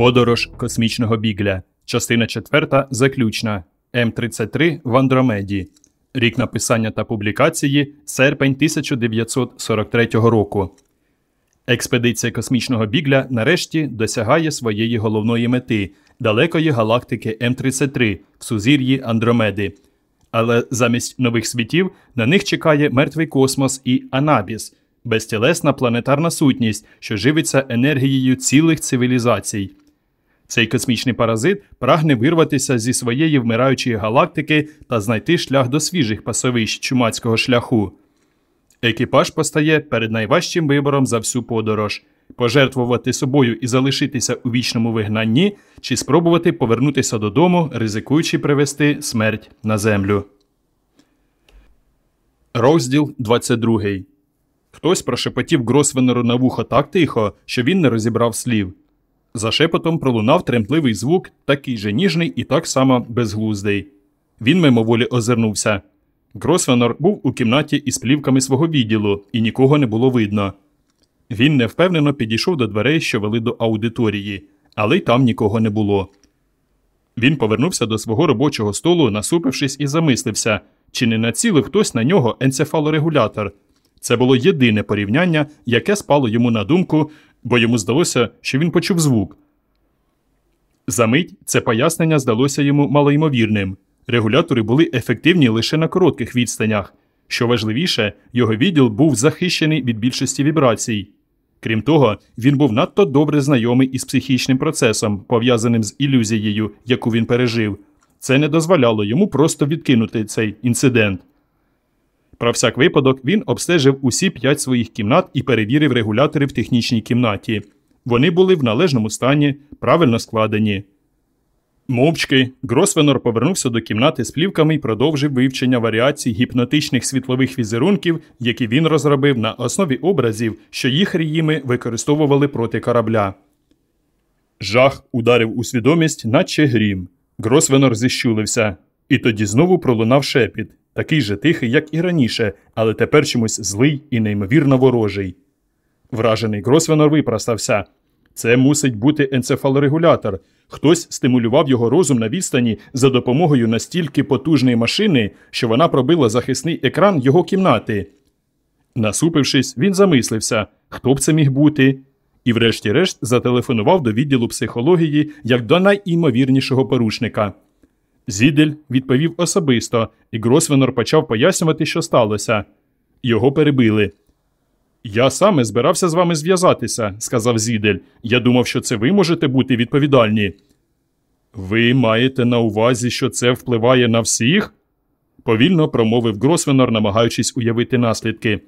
Подорож космічного бігля. Частина 4. Заключна. М33 в Андромеді. Рік написання та публікації серпень 1943 року. Експедиція космічного бігля нарешті досягає своєї головної мети далекої галактики М33 в сузір'ї Андромеди. Але замість нових світів на них чекає мертвий космос і Анабіс безтілесна планетарна сутність, що живиться енергією цілих цивілізацій. Цей космічний паразит прагне вирватися зі своєї вмираючої галактики та знайти шлях до свіжих пасовищ чумацького шляху. Екіпаж постає перед найважчим вибором за всю подорож пожертвувати собою і залишитися у вічному вигнанні, чи спробувати повернутися додому, ризикуючи привести смерть на землю. Розділ 22 Хтось прошепотів Гросвенеру на вухо так тихо, що він не розібрав слів. За шепотом пролунав тремтливий звук, такий же ніжний і так само безглуздий. Він мимоволі озирнувся. Гросвенор був у кімнаті із плівками свого відділу, і нікого не було видно. Він невпевнено підійшов до дверей, що вели до аудиторії, але й там нікого не було. Він повернувся до свого робочого столу, насупившись і замислився, чи не націлив хтось на нього енцефалорегулятор. Це було єдине порівняння, яке спало йому на думку, бо йому здалося, що він почув звук. Замить це пояснення здалося йому малоймовірним. Регулятори були ефективні лише на коротких відстанях. Що важливіше, його відділ був захищений від більшості вібрацій. Крім того, він був надто добре знайомий із психічним процесом, пов'язаним з ілюзією, яку він пережив. Це не дозволяло йому просто відкинути цей інцидент. Про всяк випадок він обстежив усі п'ять своїх кімнат і перевірив регулятори в технічній кімнаті. Вони були в належному стані, правильно складені. Мовчки, Гросвенор повернувся до кімнати з плівками і продовжив вивчення варіацій гіпнотичних світлових візерунків, які він розробив на основі образів, що їх ріїми використовували проти корабля. Жах ударив у свідомість, наче грім. Гросвенор зіщулився, і тоді знову пролунав шепіт, такий же тихий, як і раніше, але тепер чомусь злий і неймовірно ворожий. Вражений Гросвенор випростався. Це мусить бути енцефалорегулятор. Хтось стимулював його розум на відстані за допомогою настільки потужної машини, що вона пробила захисний екран його кімнати. Насупившись, він замислився, хто б це міг бути, і, врешті-решт, зателефонував до відділу психології як до найімовірнішого порушника. Зідель відповів особисто, і Гросвенор почав пояснювати, що сталося. Його перебили. Я саме збирався з вами зв'язатися, сказав Зідель. Я думав, що це ви можете бути відповідальні. Ви маєте на увазі, що це впливає на всіх? повільно промовив Гросвенор, намагаючись уявити наслідки.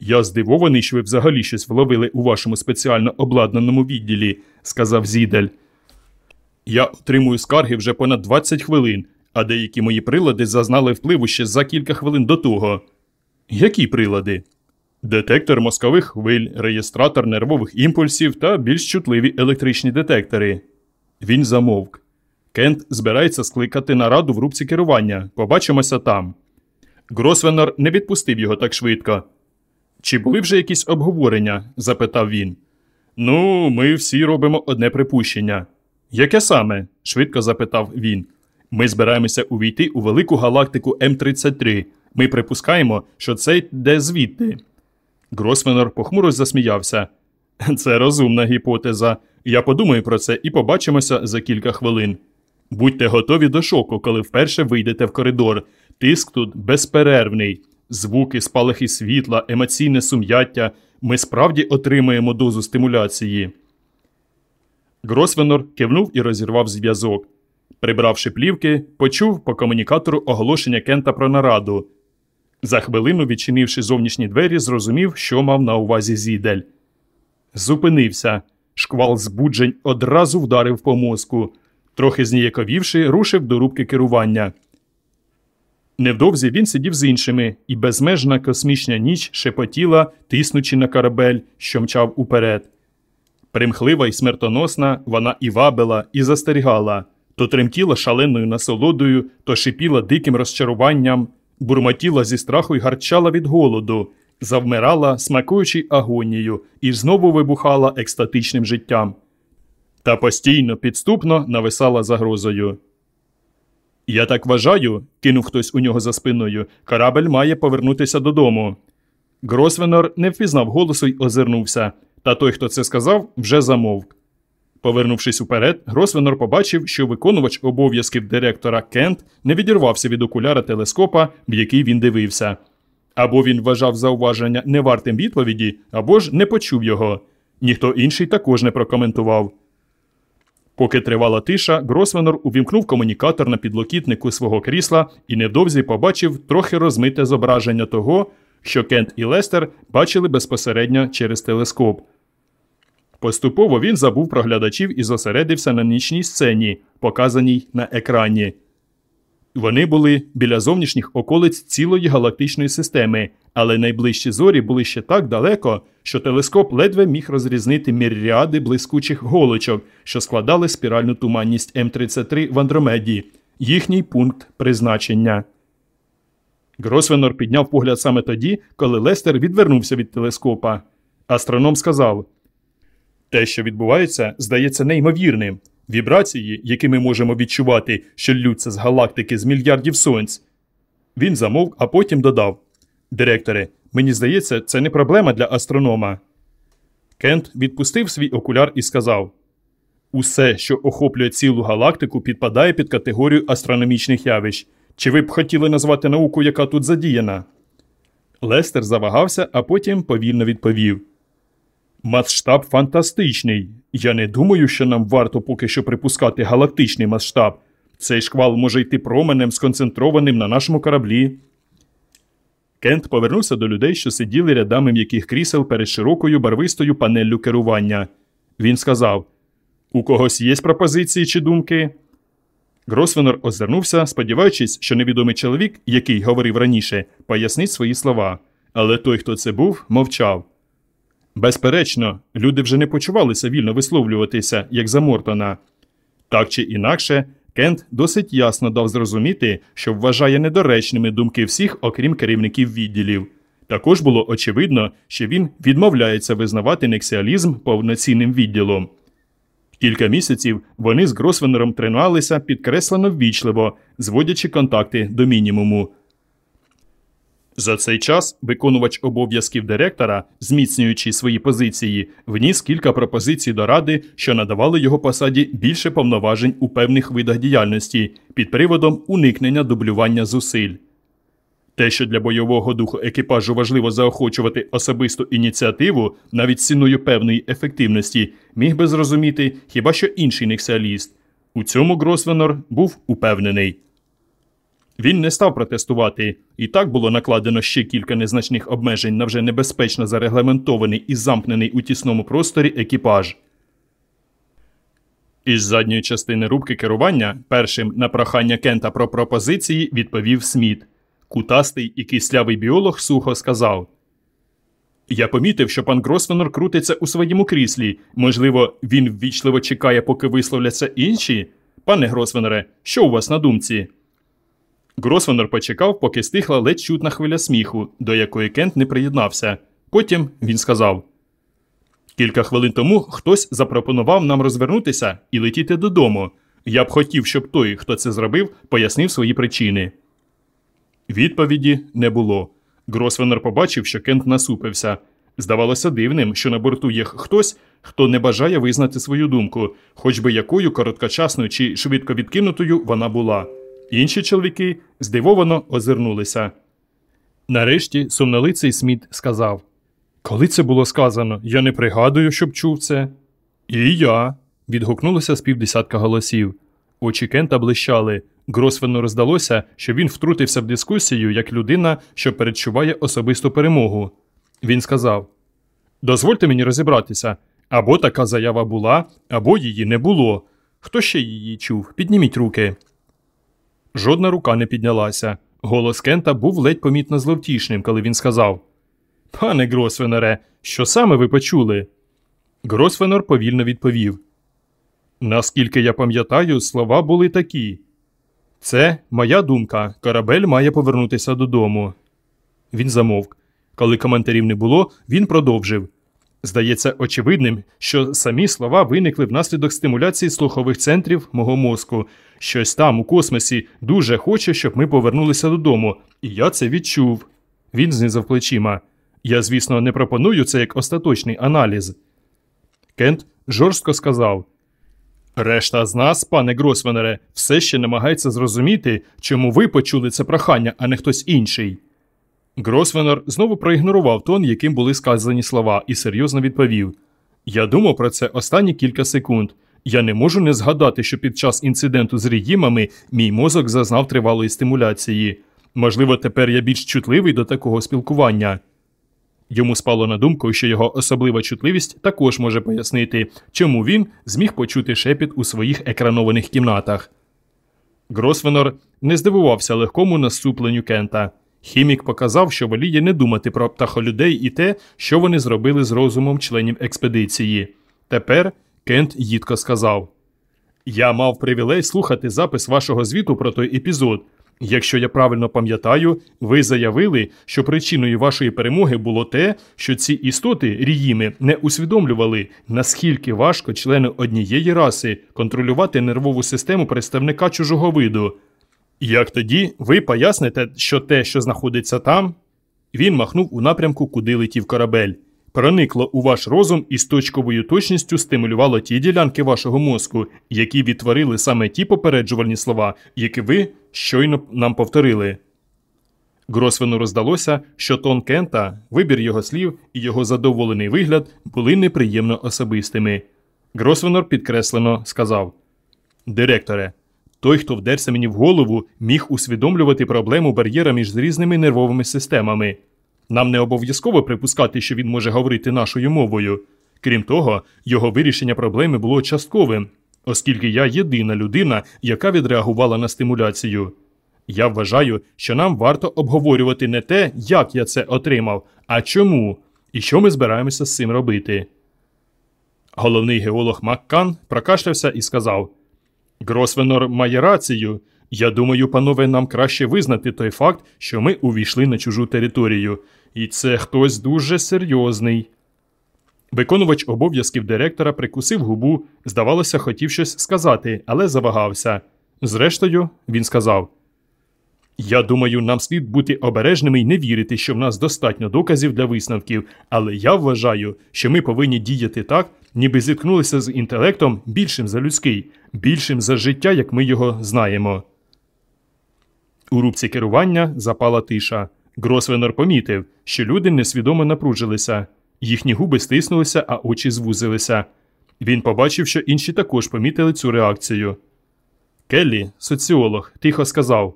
Я здивований, що ви взагалі щось вловили у вашому спеціально обладнаному відділі, сказав Зідель. Я отримую скарги вже понад 20 хвилин, а деякі мої прилади зазнали впливу ще за кілька хвилин до того. Які прилади? Детектор мозкових хвиль, реєстратор нервових імпульсів та більш чутливі електричні детектори. Він замовк. Кент збирається скликати нараду в рубці керування. Побачимося там. Гросвенор не відпустив його так швидко. Чи були вже якісь обговорення? запитав він. Ну, ми всі робимо одне припущення. Яке саме? швидко запитав він. Ми збираємося увійти у велику галактику М33. Ми припускаємо, що це йде звідти. Гросвенор похмуро засміявся. Це розумна гіпотеза. Я подумаю про це і побачимося за кілька хвилин. Будьте готові до шоку, коли вперше вийдете в коридор. Тиск тут безперервний. Звуки, спалахи світла, емоційне сум'яття. Ми справді отримаємо дозу стимуляції. Гросвенор кивнув і розірвав зв'язок. Прибравши плівки, почув по комунікатору оголошення Кента про нараду. За хвилину, відчинивши зовнішні двері, зрозумів, що мав на увазі зідель. Зупинився. Шквал збуджень одразу вдарив по мозку. Трохи зніяковівши, рушив до рубки керування. Невдовзі він сидів з іншими, і безмежна космічна ніч шепотіла, тиснучи на корабель, що мчав уперед. Примхлива і смертоносна, вона і вабила, і застерігала, то тремтіла шаленою насолодою, то шипіла диким розчаруванням, бурмотіла зі страху й гарчала від голоду, завмирала, смакуючи агонію, і знову вибухала екстатичним життям. Та постійно, підступно нависала загрозою. Я так вважаю, кинув хтось у нього за спиною, корабель має повернутися додому. Гросвенор не впізнав голосу й озирнувся, та той, хто це сказав, вже замовк. Повернувшись уперед, Гросвенор побачив, що виконувач обов'язків директора Кент не відірвався від окуляра телескопа, в який він дивився. Або він вважав зауваження невартим відповіді, або ж не почув його. Ніхто інший також не прокоментував. Поки тривала тиша, Гросвенор увімкнув комунікатор на підлокітнику свого крісла і невдовзі побачив трохи розмите зображення того, що Кент і Лестер бачили безпосередньо через телескоп. Поступово він забув про глядачів і зосередився на нічній сцені, показаній на екрані. Вони були біля зовнішніх околиць цілої галактичної системи, але найближчі зорі були ще так далеко, що телескоп ледве міг розрізнити міріади блискучих голочок, що складали спіральну туманність М33 в Андромеді, їхній пункт призначення. Гросвенор підняв погляд саме тоді, коли Лестер відвернувся від телескопа. Астроном сказав: Те, що відбувається, здається неймовірним. Вібрації, які ми можемо відчувати, що ллються з галактики з мільярдів сонць. Він замовк, а потім додав: Директоре, мені здається, це не проблема для астронома. Кент відпустив свій окуляр і сказав: Усе, що охоплює цілу галактику, підпадає під категорію астрономічних явищ. Чи ви б хотіли назвати науку, яка тут задіяна? Лестер завагався, а потім повільно відповів. Масштаб фантастичний. Я не думаю, що нам варто поки що припускати галактичний масштаб. Цей шквал може йти променем, сконцентрованим на нашому кораблі. Кент повернувся до людей, що сиділи рядами м'яких крісел перед широкою барвистою панеллю керування. Він сказав: У когось є пропозиції чи думки? Гросвенор озирнувся, сподіваючись, що невідомий чоловік, який говорив раніше, пояснить свої слова. Але той, хто це був, мовчав. Безперечно, люди вже не почувалися вільно висловлюватися, як за Мортона. Так чи інакше, Кент досить ясно дав зрозуміти, що вважає недоречними думки всіх, окрім керівників відділів. Також було очевидно, що він відмовляється визнавати нексіалізм повноцінним відділом. Кілька місяців вони з Гросвенером тренувалися підкреслено ввічливо, зводячи контакти до мінімуму. За цей час виконувач обов'язків директора, зміцнюючи свої позиції, вніс кілька пропозицій до ради, що надавали його посаді більше повноважень у певних видах діяльності під приводом уникнення дублювання зусиль. Те, що для бойового духу екіпажу важливо заохочувати особисту ініціативу, навіть ціною певної ефективності, міг би зрозуміти хіба що інший нексіаліст. У цьому Гросвенор був упевнений. Він не став протестувати, і так було накладено ще кілька незначних обмежень на вже небезпечно зарегламентований і замкнений у тісному просторі екіпаж. Із задньої частини рубки керування першим на прохання Кента про пропозиції відповів Сміт. Кутастий і кислявий біолог сухо сказав Я помітив, що пан Гросвенор крутиться у своєму кріслі. Можливо, він ввічливо чекає, поки висловляться інші. Пане Гросвенере, що у вас на думці? Гросвенор почекав, поки стихла ледь чутна хвиля сміху, до якої Кент не приєднався. Потім він сказав: Кілька хвилин тому хтось запропонував нам розвернутися і летіти додому. Я б хотів, щоб той, хто це зробив, пояснив свої причини. Відповіді не було. Гросвенер побачив, що Кент насупився. Здавалося дивним, що на борту є хтось, хто не бажає визнати свою думку, хоч би якою короткочасною чи швидко відкинутою вона була. Інші чоловіки здивовано озирнулися. Нарешті сумнолиций Сміт сказав Коли це було сказано, я не пригадую, щоб чув це. І я. відгукнулося з півдесятка голосів. Очі Кента блищали. Гросвену роздалося, що він втрутився в дискусію як людина, що передчуває особисту перемогу. Він сказав: Дозвольте мені розібратися. Або така заява була, або її не було. Хто ще її чув? Підніміть руки. Жодна рука не піднялася. Голос Кента був ледь помітно зловтішним, коли він сказав: Пане Гросвенере, що саме ви почули? Гросвенор повільно відповів. Наскільки я пам'ятаю, слова були такі. Це моя думка. Корабель має повернутися додому. Він замовк. Коли коментарів не було, він продовжив. Здається очевидним, що самі слова виникли внаслідок стимуляції слухових центрів мого мозку. Щось там у космосі дуже хоче, щоб ми повернулися додому, і я це відчув. Він знизав плечима. Я, звісно, не пропоную це як остаточний аналіз. Кент жорстко сказав. Решта з нас, пане Гросвенере, все ще намагається зрозуміти, чому ви почули це прохання, а не хтось інший. Гросвенер знову проігнорував тон, яким були сказані слова, і серйозно відповів: Я думав про це останні кілька секунд. Я не можу не згадати, що під час інциденту з рідімами мій мозок зазнав тривалої стимуляції. Можливо, тепер я більш чутливий до такого спілкування. Йому спало на думку, що його особлива чутливість також може пояснити, чому він зміг почути шепіт у своїх екранованих кімнатах. Гросвенор не здивувався легкому насупленню Кента. Хімік показав, що воліє не думати про птахолюдей і те, що вони зробили з розумом членів експедиції. Тепер Кент їдко сказав: Я мав привілей слухати запис вашого звіту про той епізод. Якщо я правильно пам'ятаю, ви заявили, що причиною вашої перемоги було те, що ці істоти ріїми не усвідомлювали, наскільки важко члену однієї раси контролювати нервову систему представника чужого виду. Як тоді ви поясните, що те, що знаходиться там, він махнув у напрямку, куди летів корабель, проникло у ваш розум і з точковою точністю стимулювало ті ділянки вашого мозку, які відтворили саме ті попереджувальні слова, які ви щойно нам повторили. Гросвену роздалося, що тон Кента, вибір його слів і його задоволений вигляд були неприємно особистими. Гросвенор підкреслено сказав Директоре, той, хто вдерся мені в голову, міг усвідомлювати проблему бар'єра між різними нервовими системами. Нам не обов'язково припускати, що він може говорити нашою мовою. Крім того, його вирішення проблеми було частковим, оскільки я єдина людина, яка відреагувала на стимуляцію. Я вважаю, що нам варто обговорювати не те, як я це отримав, а чому, і що ми збираємося з цим робити. Головний геолог Маккан прокашлявся і сказав Гросвенор має рацію. Я думаю, панове, нам краще визнати той факт, що ми увійшли на чужу територію, і це хтось дуже серйозний. Виконувач обов'язків директора прикусив губу, здавалося, хотів щось сказати, але завагався. Зрештою, він сказав: Я думаю, нам слід бути обережними і не вірити, що в нас достатньо доказів для висновків, але я вважаю, що ми повинні діяти так, ніби зіткнулися з інтелектом більшим за людський, більшим за життя, як ми його знаємо. У рубці керування запала тиша. Гросвенор помітив, що люди несвідомо напружилися, їхні губи стиснулися, а очі звузилися. Він побачив, що інші також помітили цю реакцію. Келлі, соціолог, тихо сказав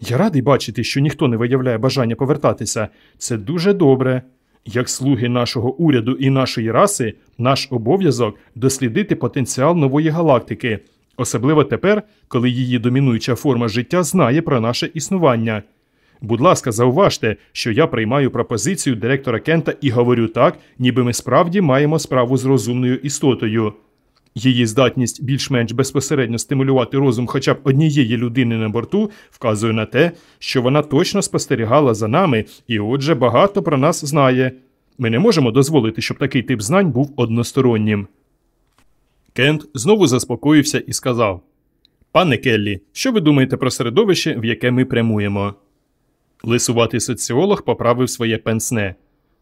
Я радий бачити, що ніхто не виявляє бажання повертатися. Це дуже добре. Як слуги нашого уряду і нашої раси, наш обов'язок дослідити потенціал нової галактики, особливо тепер, коли її домінуюча форма життя знає про наше існування. Будь ласка, зауважте, що я приймаю пропозицію директора Кента і говорю так, ніби ми справді маємо справу з розумною істотою. Її здатність більш-менш безпосередньо стимулювати розум хоча б однієї людини на борту вказує на те, що вона точно спостерігала за нами і, отже, багато про нас знає. Ми не можемо дозволити, щоб такий тип знань був одностороннім. Кент знову заспокоївся і сказав Пане Келлі, що ви думаєте про середовище, в яке ми прямуємо? Лисуватий соціолог поправив своє пенсне.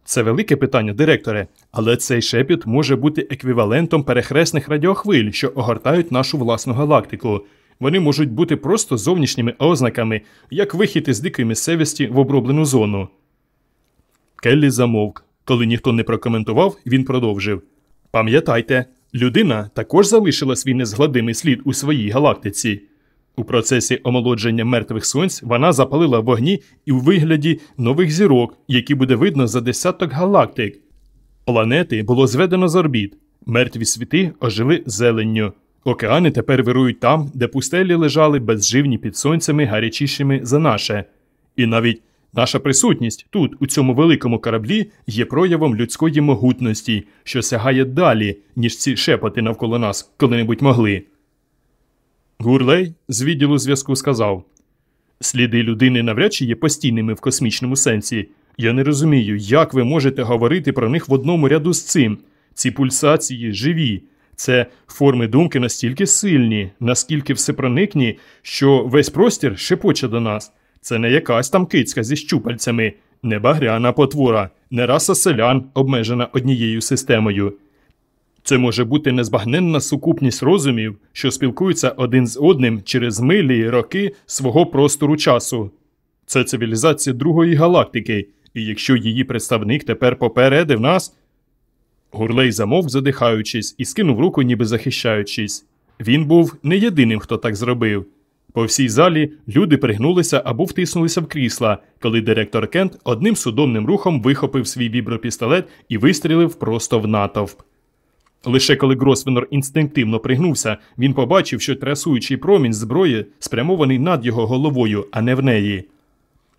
Це велике питання, директоре, але цей шепіт може бути еквівалентом перехресних радіохвиль, що огортають нашу власну галактику. Вони можуть бути просто зовнішніми ознаками, як вихід із дикої місцевості в оброблену зону. Келлі замовк. Коли ніхто не прокоментував, він продовжив Пам'ятайте, людина також залишила свій незгладимий слід у своїй галактиці. У процесі омолодження мертвих сонць вона запалила вогні і у вигляді нових зірок, які буде видно за десяток галактик. Планети було зведено з орбіт, мертві світи ожили зеленню. Океани тепер вирують там, де пустелі лежали безживні під сонцями гарячішими за наше. І навіть Наша присутність тут, у цьому великому кораблі, є проявом людської могутності, що сягає далі, ніж ці шепоти навколо нас коли-небудь могли. Гурлей з відділу зв'язку сказав Сліди людини навряд чи є постійними в космічному сенсі. Я не розумію, як ви можете говорити про них в одному ряду з цим. Ці пульсації живі. Це форми думки настільки сильні, наскільки всепроникні, що весь простір шепоче до нас. Це не якась там кицька зі щупальцями, не багряна потвора, не раса селян, обмежена однією системою. Це може бути незбагненна сукупність розумів, що спілкуються один з одним через милі роки свого простору часу. Це цивілізація другої галактики, і якщо її представник тепер попередив нас. Гурлей замовк, задихаючись, і скинув руку, ніби захищаючись. Він був не єдиним, хто так зробив. По всій залі люди пригнулися або втиснулися в крісла, коли директор Кент одним судомним рухом вихопив свій вібропістолет і вистрілив просто в натовп. Лише коли Гросвенор інстинктивно пригнувся, він побачив, що трясуючий промінь зброї спрямований над його головою, а не в неї.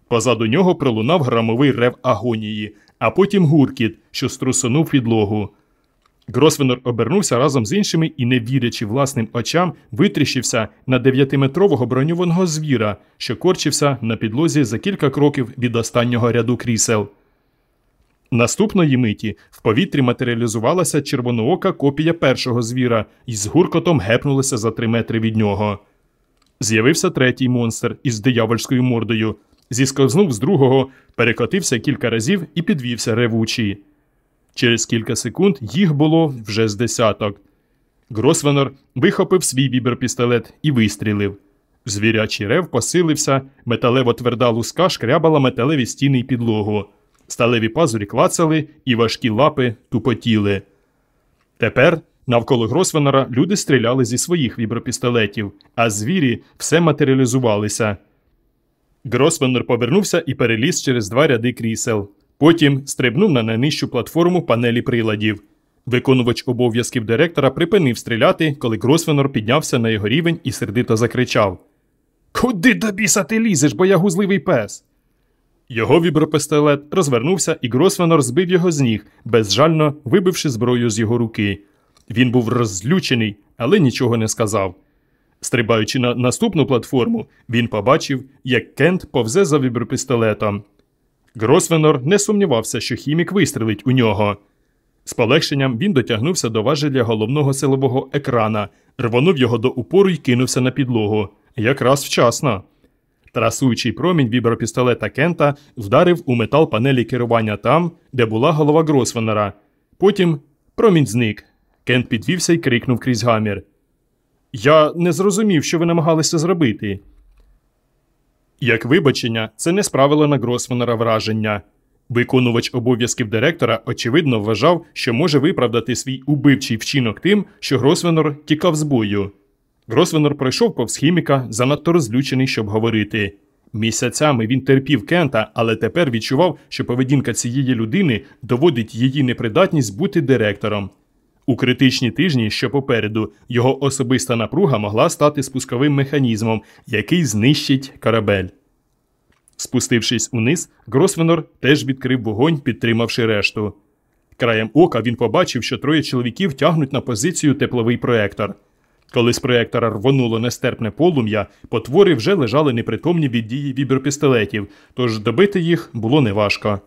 Позаду нього пролунав грамовий рев агонії, а потім гуркіт, що струсонув підлогу. Гросвенор обернувся разом з іншими і, не вірячи власним очам, витріщився на дев'ятиметрового броньованого звіра, що корчився на підлозі за кілька кроків від останнього ряду крісел. Наступної миті в повітрі матеріалізувалася червоноока копія першого звіра і з гуркотом гепнулася за три метри від нього. З'явився третій монстр із диявольською мордою, зісковзнув з другого, перекотився кілька разів і підвівся ревучий. Через кілька секунд їх було вже з десяток. Гросвенор вихопив свій біберпістолет і вистрілив. Звірячий рев посилився, металево тверда луска шкрябала металеві стіни й підлогу. Сталеві пазурі клацали і важкі лапи тупотіли. Тепер навколо Гросвенора люди стріляли зі своїх вібропістолетів, а звірі все матеріалізувалися. Гросвенор повернувся і переліз через два ряди крісел. Потім стрибнув на найнижчу платформу панелі приладів. Виконувач обов'язків директора припинив стріляти, коли Гросвенор піднявся на його рівень і сердито закричав: Куди до біса ти лізеш, боягузливий пес? Його вібропистолет розвернувся, і Гросвенор збив його з ніг, безжально вибивши зброю з його руки. Він був розлючений, але нічого не сказав. Стрибаючи на наступну платформу, він побачив, як Кент повзе за вібропістолетом. Гросвенор не сумнівався, що хімік вистрелить у нього. З полегшенням він дотягнувся до важеля головного силового екрана, рвонув його до упору і кинувся на підлогу. Якраз вчасно. Трасуючий промінь вібропістолета Кента вдарив у метал панелі керування там, де була голова Гросвенера. Потім промінь зник. Кент підвівся і крикнув крізь гамір. Я не зрозумів, що ви намагалися зробити. Як вибачення, це не справило на Гросвенера враження. Виконувач обов'язків директора, очевидно, вважав, що може виправдати свій убивчий вчинок тим, що Гросвенор тікав з бою. Гросвенор пройшов повз хіміка, занадто розлючений, щоб говорити. Місяцями він терпів Кента, але тепер відчував, що поведінка цієї людини доводить її непридатність бути директором. У критичні тижні, що попереду, його особиста напруга могла стати спусковим механізмом, який знищить корабель. Спустившись униз, Гросвенор теж відкрив вогонь, підтримавши решту. Краєм ока він побачив, що троє чоловіків тягнуть на позицію тепловий проектор. Коли з проектора рвонуло нестерпне полум'я, потвори вже лежали непритомні від дії вібропістолетів, тож добити їх було неважко.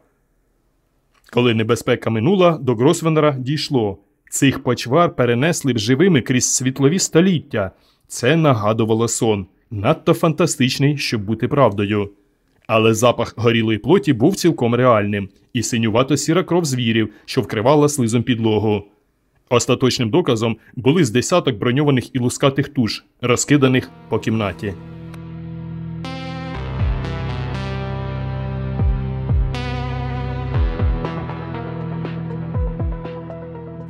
Коли небезпека минула, до Гросвенера дійшло. Цих почвар перенесли б живими крізь світлові століття. Це нагадувало сон, надто фантастичний, щоб бути правдою. Але запах горілої плоті був цілком реальним, і синювато сіра кров звірів, що вкривала слизом підлогу. Остаточним доказом були з десяток броньованих і лускатих туш, розкиданих по кімнаті.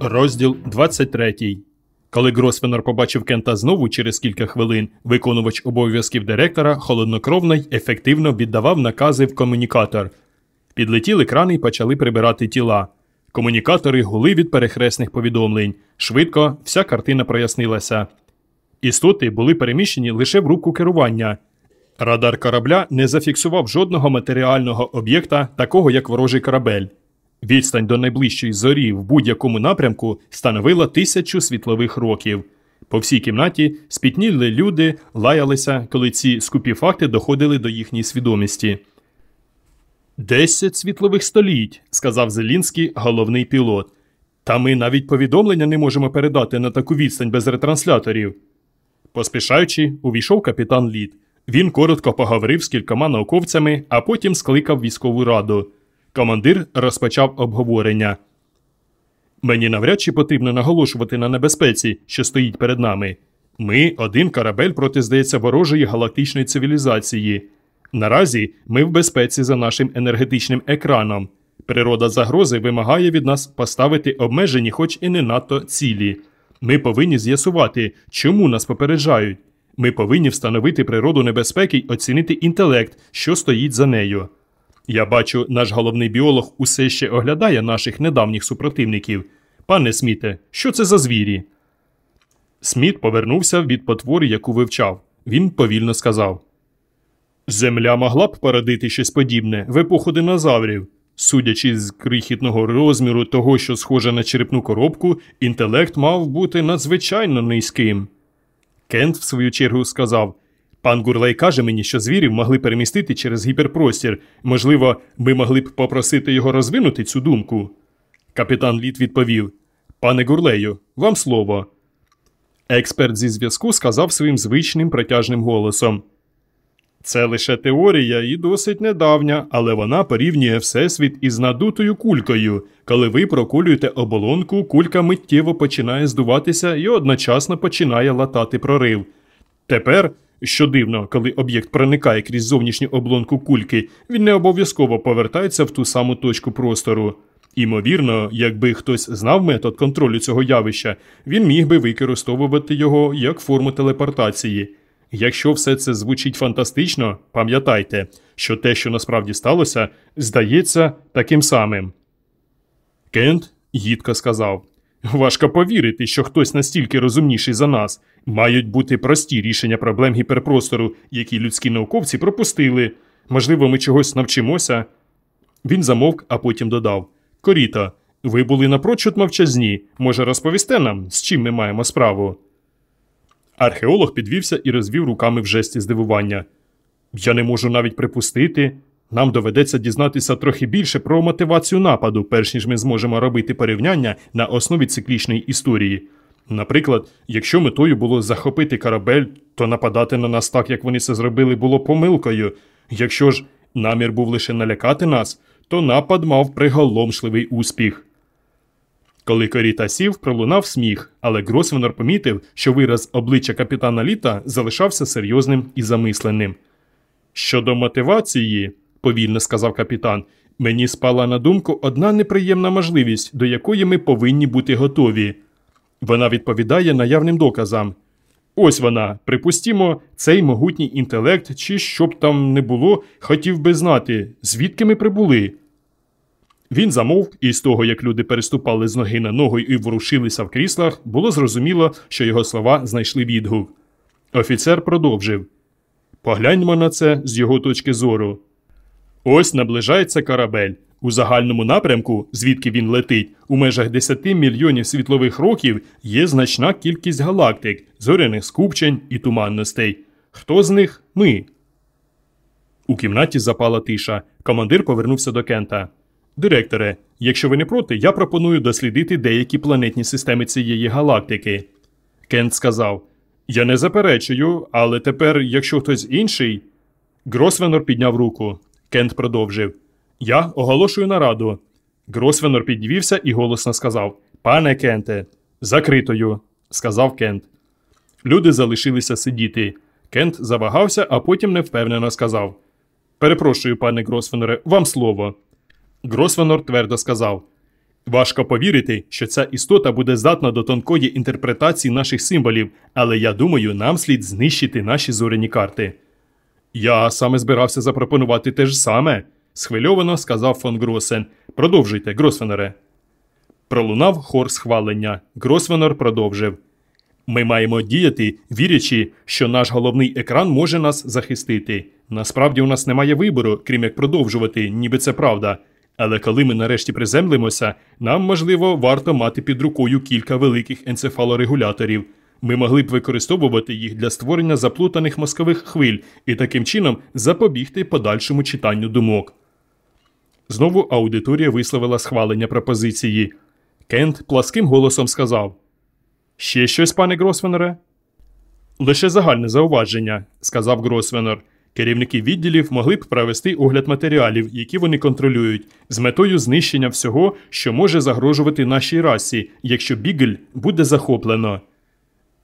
Розділ 23. Коли Гросвенор побачив Кента знову через кілька хвилин, виконувач обов'язків директора холоднокровно й ефективно віддавав накази в комунікатор. Підлетіли крани й почали прибирати тіла. Комунікатори гули від перехресних повідомлень. Швидко вся картина прояснилася. Істоти були переміщені лише в руку керування. Радар корабля не зафіксував жодного матеріального об'єкта, такого як ворожий корабель. Відстань до найближчої зорі в будь-якому напрямку становила тисячу світлових років. По всій кімнаті спітніли люди, лаялися, коли ці скупі факти доходили до їхньої свідомості. Десять світлових століть, сказав Зелінський, головний пілот. Та ми навіть повідомлення не можемо передати на таку відстань без ретрансляторів. Поспішаючи, увійшов капітан Лід. Він коротко поговорив з кількома науковцями, а потім скликав військову раду. Командир розпочав обговорення. Мені навряд чи потрібно наголошувати на небезпеці, що стоїть перед нами. Ми один корабель проти, здається, ворожої галактичної цивілізації. Наразі ми в безпеці за нашим енергетичним екраном. Природа загрози вимагає від нас поставити обмежені, хоч і не надто цілі. Ми повинні з'ясувати, чому нас попереджають. Ми повинні встановити природу небезпеки й оцінити інтелект, що стоїть за нею. Я бачу, наш головний біолог усе ще оглядає наших недавніх супротивників. Пане Сміте, що це за звірі? Сміт повернувся від потвори, яку вивчав. Він повільно сказав: Земля могла б породити щось подібне в епоху динозаврів. Судячи з крихітного розміру того, що схоже на черепну коробку, інтелект мав бути надзвичайно низьким. Кент, в свою чергу, сказав Пан Гурлей каже мені, що звірів могли перемістити через гіперпростір. Можливо, ми могли б попросити його розвинути цю думку. Капітан Літ відповів Пане Гурлею, вам слово. Експерт зі зв'язку сказав своїм звичним протяжним голосом. Це лише теорія і досить недавня, але вона порівнює Всесвіт із надутою кулькою. Коли ви прокулюєте оболонку, кулька миттєво починає здуватися і одночасно починає латати прорив. Тепер, що дивно, коли об'єкт проникає крізь зовнішню облонку кульки, він не обов'язково повертається в ту саму точку простору. Імовірно, якби хтось знав метод контролю цього явища, він міг би використовувати його як форму телепортації. Якщо все це звучить фантастично, пам'ятайте, що те, що насправді сталося, здається таким самим. Кент гідко сказав Важко повірити, що хтось настільки розумніший за нас. Мають бути прості рішення проблем гіперпростору, які людські науковці пропустили. Можливо, ми чогось навчимося. Він замовк, а потім додав Коріта, ви були напрочуд мовчазні. Може, розповісте нам, з чим ми маємо справу? Археолог підвівся і розвів руками в жесті здивування. Я не можу навіть припустити. Нам доведеться дізнатися трохи більше про мотивацію нападу, перш ніж ми зможемо робити порівняння на основі циклічної історії. Наприклад, якщо метою було захопити корабель, то нападати на нас так, як вони це зробили, було помилкою. Якщо ж намір був лише налякати нас, то напад мав приголомшливий успіх. Коли Коріта сів, пролунав сміх, але Гросвенор помітив, що вираз обличчя капітана Літа залишався серйозним і замисленим. Щодо мотивації, повільно сказав капітан, мені спала на думку одна неприємна можливість, до якої ми повинні бути готові. Вона відповідає наявним доказам. Ось вона, припустімо, цей могутній інтелект, чи що б там не було, хотів би знати, звідки ми прибули. Він замовк, і з того, як люди переступали з ноги на ногу і ворушилися в кріслах, було зрозуміло, що його слова знайшли відгук. Офіцер продовжив Погляньмо на це з його точки зору. Ось наближається корабель. У загальному напрямку, звідки він летить, у межах 10 мільйонів світлових років є значна кількість галактик, зоряних скупчень і туманностей. Хто з них ми? У кімнаті запала тиша. Командир повернувся до Кента. Директоре, якщо ви не проти, я пропоную дослідити деякі планетні системи цієї галактики. Кент сказав: Я не заперечую, але тепер, якщо хтось інший. Гросвенор підняв руку. Кент продовжив: Я оголошую нараду. Гросвенор підвівся і голосно сказав: Пане Кенте, закритою, сказав Кент. Люди залишилися сидіти. Кент завагався, а потім невпевнено сказав: Перепрошую, пане Гросвеноре, вам слово. Гросвенор твердо сказав: Важко повірити, що ця істота буде здатна до тонкої інтерпретації наших символів, але я думаю, нам слід знищити наші зоряні карти. Я саме збирався запропонувати те ж саме, схвильовано сказав фон Гросен. Продовжуйте, Гросвеноре. Пролунав хор схвалення. Гросвенор продовжив. Ми маємо діяти, вірячи, що наш головний екран може нас захистити. Насправді у нас немає вибору, крім як продовжувати, ніби це правда. Але коли ми нарешті приземлимося, нам, можливо, варто мати під рукою кілька великих енцефалорегуляторів. Ми могли б використовувати їх для створення заплутаних мозкових хвиль і таким чином запобігти подальшому читанню думок. Знову аудиторія висловила схвалення пропозиції. Кент пласким голосом сказав: Ще щось, пане Гросвенере? Лише загальне зауваження, сказав Гросвенер. Керівники відділів могли б провести огляд матеріалів, які вони контролюють, з метою знищення всього, що може загрожувати нашій расі, якщо Бігель буде захоплено.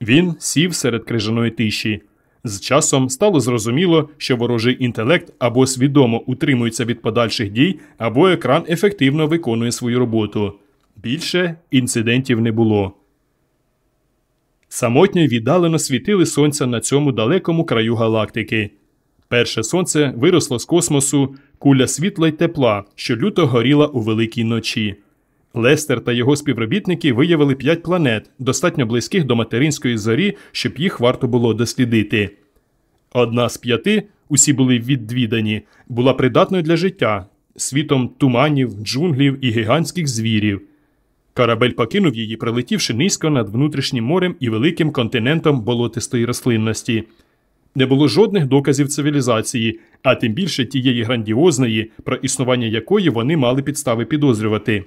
Він сів серед крижаної тиші. З часом стало зрозуміло, що ворожий інтелект або свідомо утримується від подальших дій, або екран ефективно виконує свою роботу. Більше інцидентів не було. Самотньо віддалено світили сонця на цьому далекому краю галактики. Перше сонце виросло з космосу, куля світла й тепла, що люто горіла у великій ночі. Лестер та його співробітники виявили п'ять планет, достатньо близьких до материнської зорі, щоб їх варто було дослідити. Одна з п'яти, усі були відвідані, була придатною для життя, світом туманів, джунглів і гігантських звірів. Корабель покинув її, прилетівши низько над внутрішнім морем і великим континентом болотистої рослинності. Не було жодних доказів цивілізації, а тим більше тієї грандіозної, про існування якої вони мали підстави підозрювати.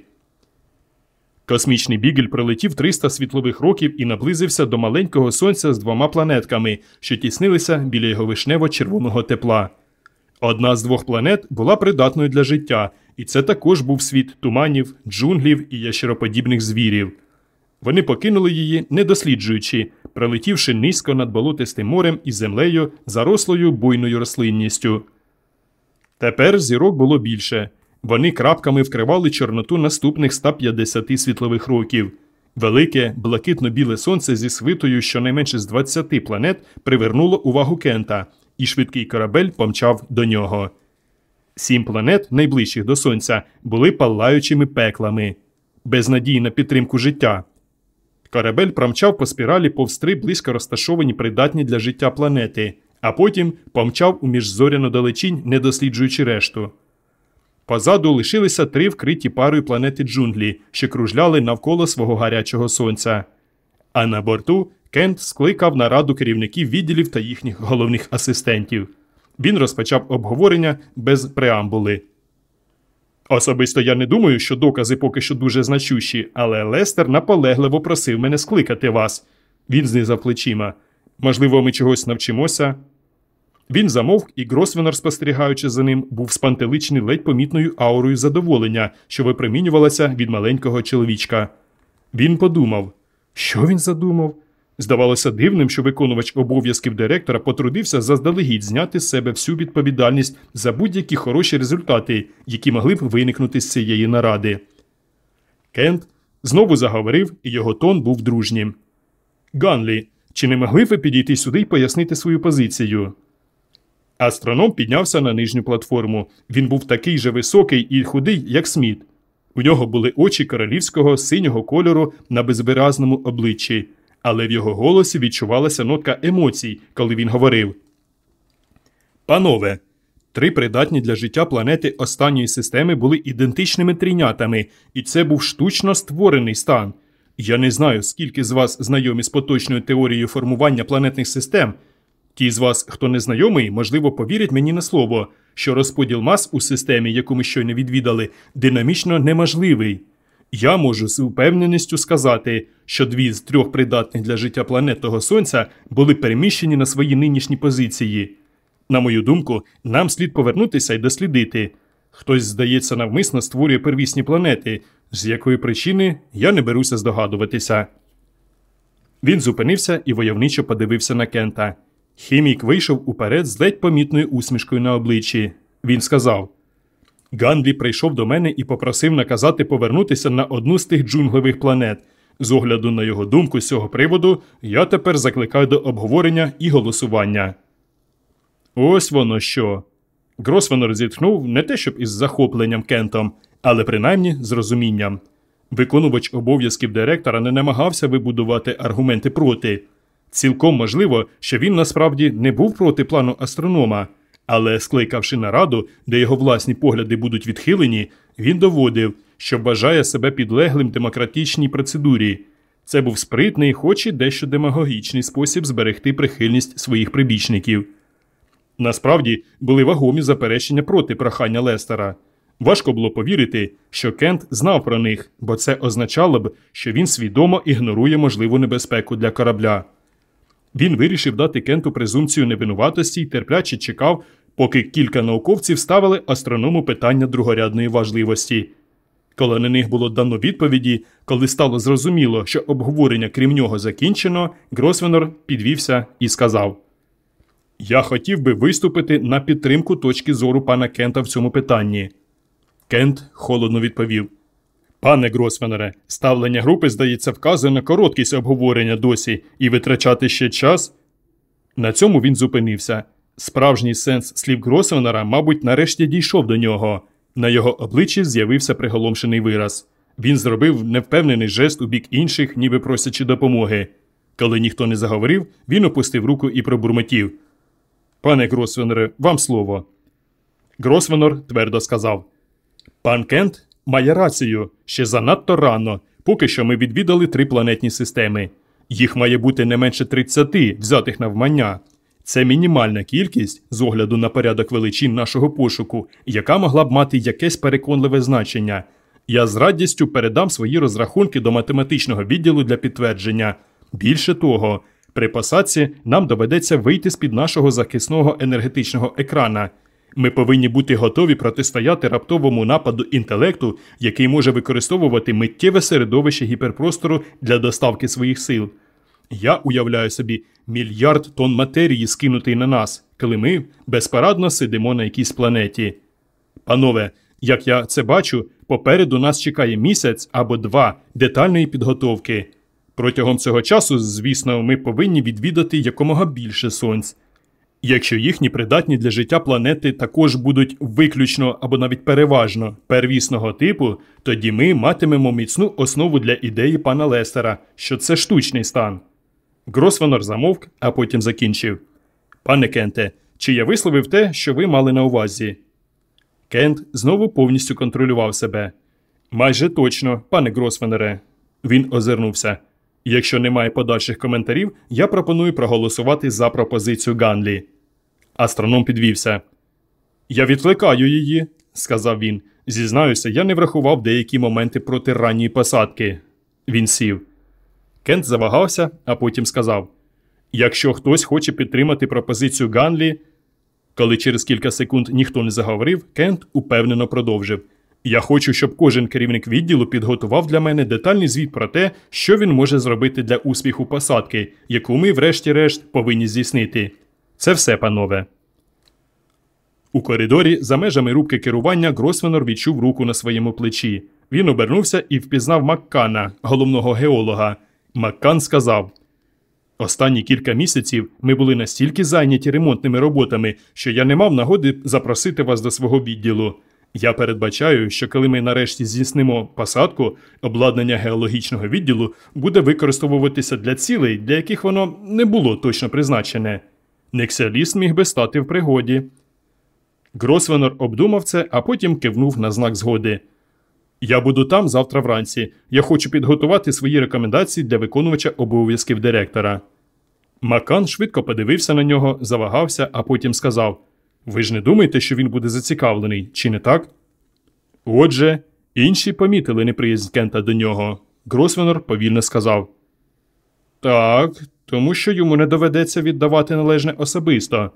Космічний бігель пролетів 300 світлових років і наблизився до маленького сонця з двома планетками, що тіснилися біля його вишнево-червоного тепла. Одна з двох планет була придатною для життя, і це також був світ туманів, джунглів і ящероподібних звірів. Вони покинули її, не досліджуючи, пролетівши низько над болотистим морем і землею, зарослою буйною рослинністю. Тепер зірок було більше. Вони крапками вкривали чорноту наступних 150 світлових років. Велике, блакитно-біле сонце зі свитою щонайменше з 20 планет привернуло увагу Кента, і швидкий корабель помчав до нього. Сім планет, найближчих до сонця, були палаючими пеклами, без надії на підтримку життя. Корабель промчав по спіралі повз три близько розташовані придатні для життя планети, а потім помчав у міжзоряну далечінь, не досліджуючи решту. Позаду лишилися три вкриті парою планети джунглі, що кружляли навколо свого гарячого сонця. А на борту Кент скликав нараду керівників відділів та їхніх головних асистентів. Він розпочав обговорення без преамбули. Особисто я не думаю, що докази поки що дуже значущі, але Лестер наполегливо просив мене скликати вас. Він знизав плечима. Можливо, ми чогось навчимося. Він замовк, і Гросвенер, спостерігаючи за ним, був спантеличений ледь помітною аурою задоволення, що випромінювалася від маленького чоловічка. Він подумав, що він задумав? Здавалося дивним, що виконувач обов'язків директора потрудився заздалегідь зняти з себе всю відповідальність за будь-які хороші результати, які могли б виникнути з цієї наради. Кент знову заговорив, і його тон був дружнім. Ганлі, чи не могли ви підійти сюди і пояснити свою позицію? Астроном піднявся на нижню платформу. Він був такий же високий і худий, як Сміт. У нього були очі королівського синього кольору на безвиразному обличчі, але в його голосі відчувалася нотка емоцій, коли він говорив. Панове, три придатні для життя планети останньої системи були ідентичними трійнятами, і це був штучно створений стан. Я не знаю, скільки з вас знайомі з поточною теорією формування планетних систем. Ті з вас, хто не знайомий, можливо, повірять мені на слово, що розподіл мас у системі, яку ми щойно відвідали, динамічно неможливий. Я можу з упевненістю сказати, що дві з трьох придатних для життя планет того сонця були переміщені на свої нинішні позиції. На мою думку, нам слід повернутися і дослідити. Хтось, здається, навмисно створює первісні планети, з якої причини я не беруся здогадуватися. Він зупинився і войовничо подивився на Кента. Хімік вийшов уперед з ледь помітною усмішкою на обличчі. Він сказав: Гандлі прийшов до мене і попросив наказати повернутися на одну з тих джунглевих планет. З огляду на його думку з цього приводу, я тепер закликаю до обговорення і голосування. Ось воно що. Гросвенор зітхнув не те, щоб із захопленням Кентом, але принаймні з розумінням. Виконувач обов'язків директора не намагався вибудувати аргументи проти. Цілком можливо, що він насправді не був проти плану астронома, але, скликавши нараду, де його власні погляди будуть відхилені, він доводив, що бажає себе підлеглим демократичній процедурі. Це був спритний, хоч і дещо демагогічний спосіб зберегти прихильність своїх прибічників. Насправді були вагомі заперечення проти прохання Лестера. Важко було повірити, що Кент знав про них, бо це означало б, що він свідомо ігнорує можливу небезпеку для корабля. Він вирішив дати Кенту презумпцію невинуватості і терпляче чекав, поки кілька науковців ставили астроному питання другорядної важливості. Коли на них було дано відповіді, коли стало зрозуміло, що обговорення крім нього закінчено, Гросвенор підвівся і сказав: Я хотів би виступити на підтримку точки зору пана Кента в цьому питанні. Кент холодно відповів: Пане Гросвенере, ставлення групи, здається, вказує на короткість обговорення досі і витрачати ще час. На цьому він зупинився. Справжній сенс слів Гросвенера, мабуть, нарешті дійшов до нього. На його обличчі з'явився приголомшений вираз. Він зробив невпевнений жест у бік інших, ніби просячи допомоги. Коли ніхто не заговорив, він опустив руку і пробурмотів. Пане Гросвенере, вам слово. Гросвенор твердо сказав. Пан Кент має рацію ще занадто рано, поки що ми відвідали три планетні системи. Їх має бути не менше 30, взятих навмання. Це мінімальна кількість з огляду на порядок величин нашого пошуку, яка могла б мати якесь переконливе значення. Я з радістю передам свої розрахунки до математичного відділу для підтвердження. Більше того, при посадці нам доведеться вийти з під нашого захисного енергетичного екрана. Ми повинні бути готові протистояти раптовому нападу інтелекту, який може використовувати миттєве середовище гіперпростору для доставки своїх сил. Я уявляю собі мільярд тонн матерії, скинутий на нас, коли ми безпарадно сидимо на якійсь планеті. Панове, як я це бачу, попереду нас чекає місяць або два детальної підготовки. Протягом цього часу, звісно, ми повинні відвідати якомога більше сонць. Якщо їхні придатні для життя планети також будуть виключно або навіть переважно первісного типу, тоді ми матимемо міцну основу для ідеї пана Лестера, що це штучний стан. Гросвенор замовк, а потім закінчив. Пане Кенте, чи я висловив те, що ви мали на увазі? Кент знову повністю контролював себе. Майже точно, пане Гросвенере. Він озирнувся. Якщо немає подальших коментарів, я пропоную проголосувати за пропозицію Ганлі. Астроном підвівся. Я відкликаю її, сказав він. Зізнаюся, я не врахував деякі моменти проти ранньої посадки. Він сів. Кент завагався, а потім сказав: Якщо хтось хоче підтримати пропозицію Ганлі. Коли через кілька секунд ніхто не заговорив, Кент упевнено продовжив. Я хочу, щоб кожен керівник відділу підготував для мене детальний звіт про те, що він може зробити для успіху посадки, яку ми, врешті-решт, повинні здійснити. Це все, панове. У коридорі, за межами рубки керування, Гросвенор відчув руку на своєму плечі. Він обернувся і впізнав Маккана, головного геолога. Маккан сказав: Останні кілька місяців ми були настільки зайняті ремонтними роботами, що я не мав нагоди запросити вас до свого відділу. Я передбачаю, що коли ми нарешті здійснимо посадку, обладнання геологічного відділу буде використовуватися для цілей, для яких воно не було точно призначене. Нексіаліст міг би стати в пригоді. Гросвенор обдумав це, а потім кивнув на знак згоди. Я буду там завтра вранці. Я хочу підготувати свої рекомендації для виконувача обов'язків директора. Макан швидко подивився на нього, завагався, а потім сказав Ви ж не думаєте, що він буде зацікавлений, чи не так? Отже, інші помітили неприязнь Кента до нього. Гросвенор повільно сказав Так, тому що йому не доведеться віддавати належне особисто.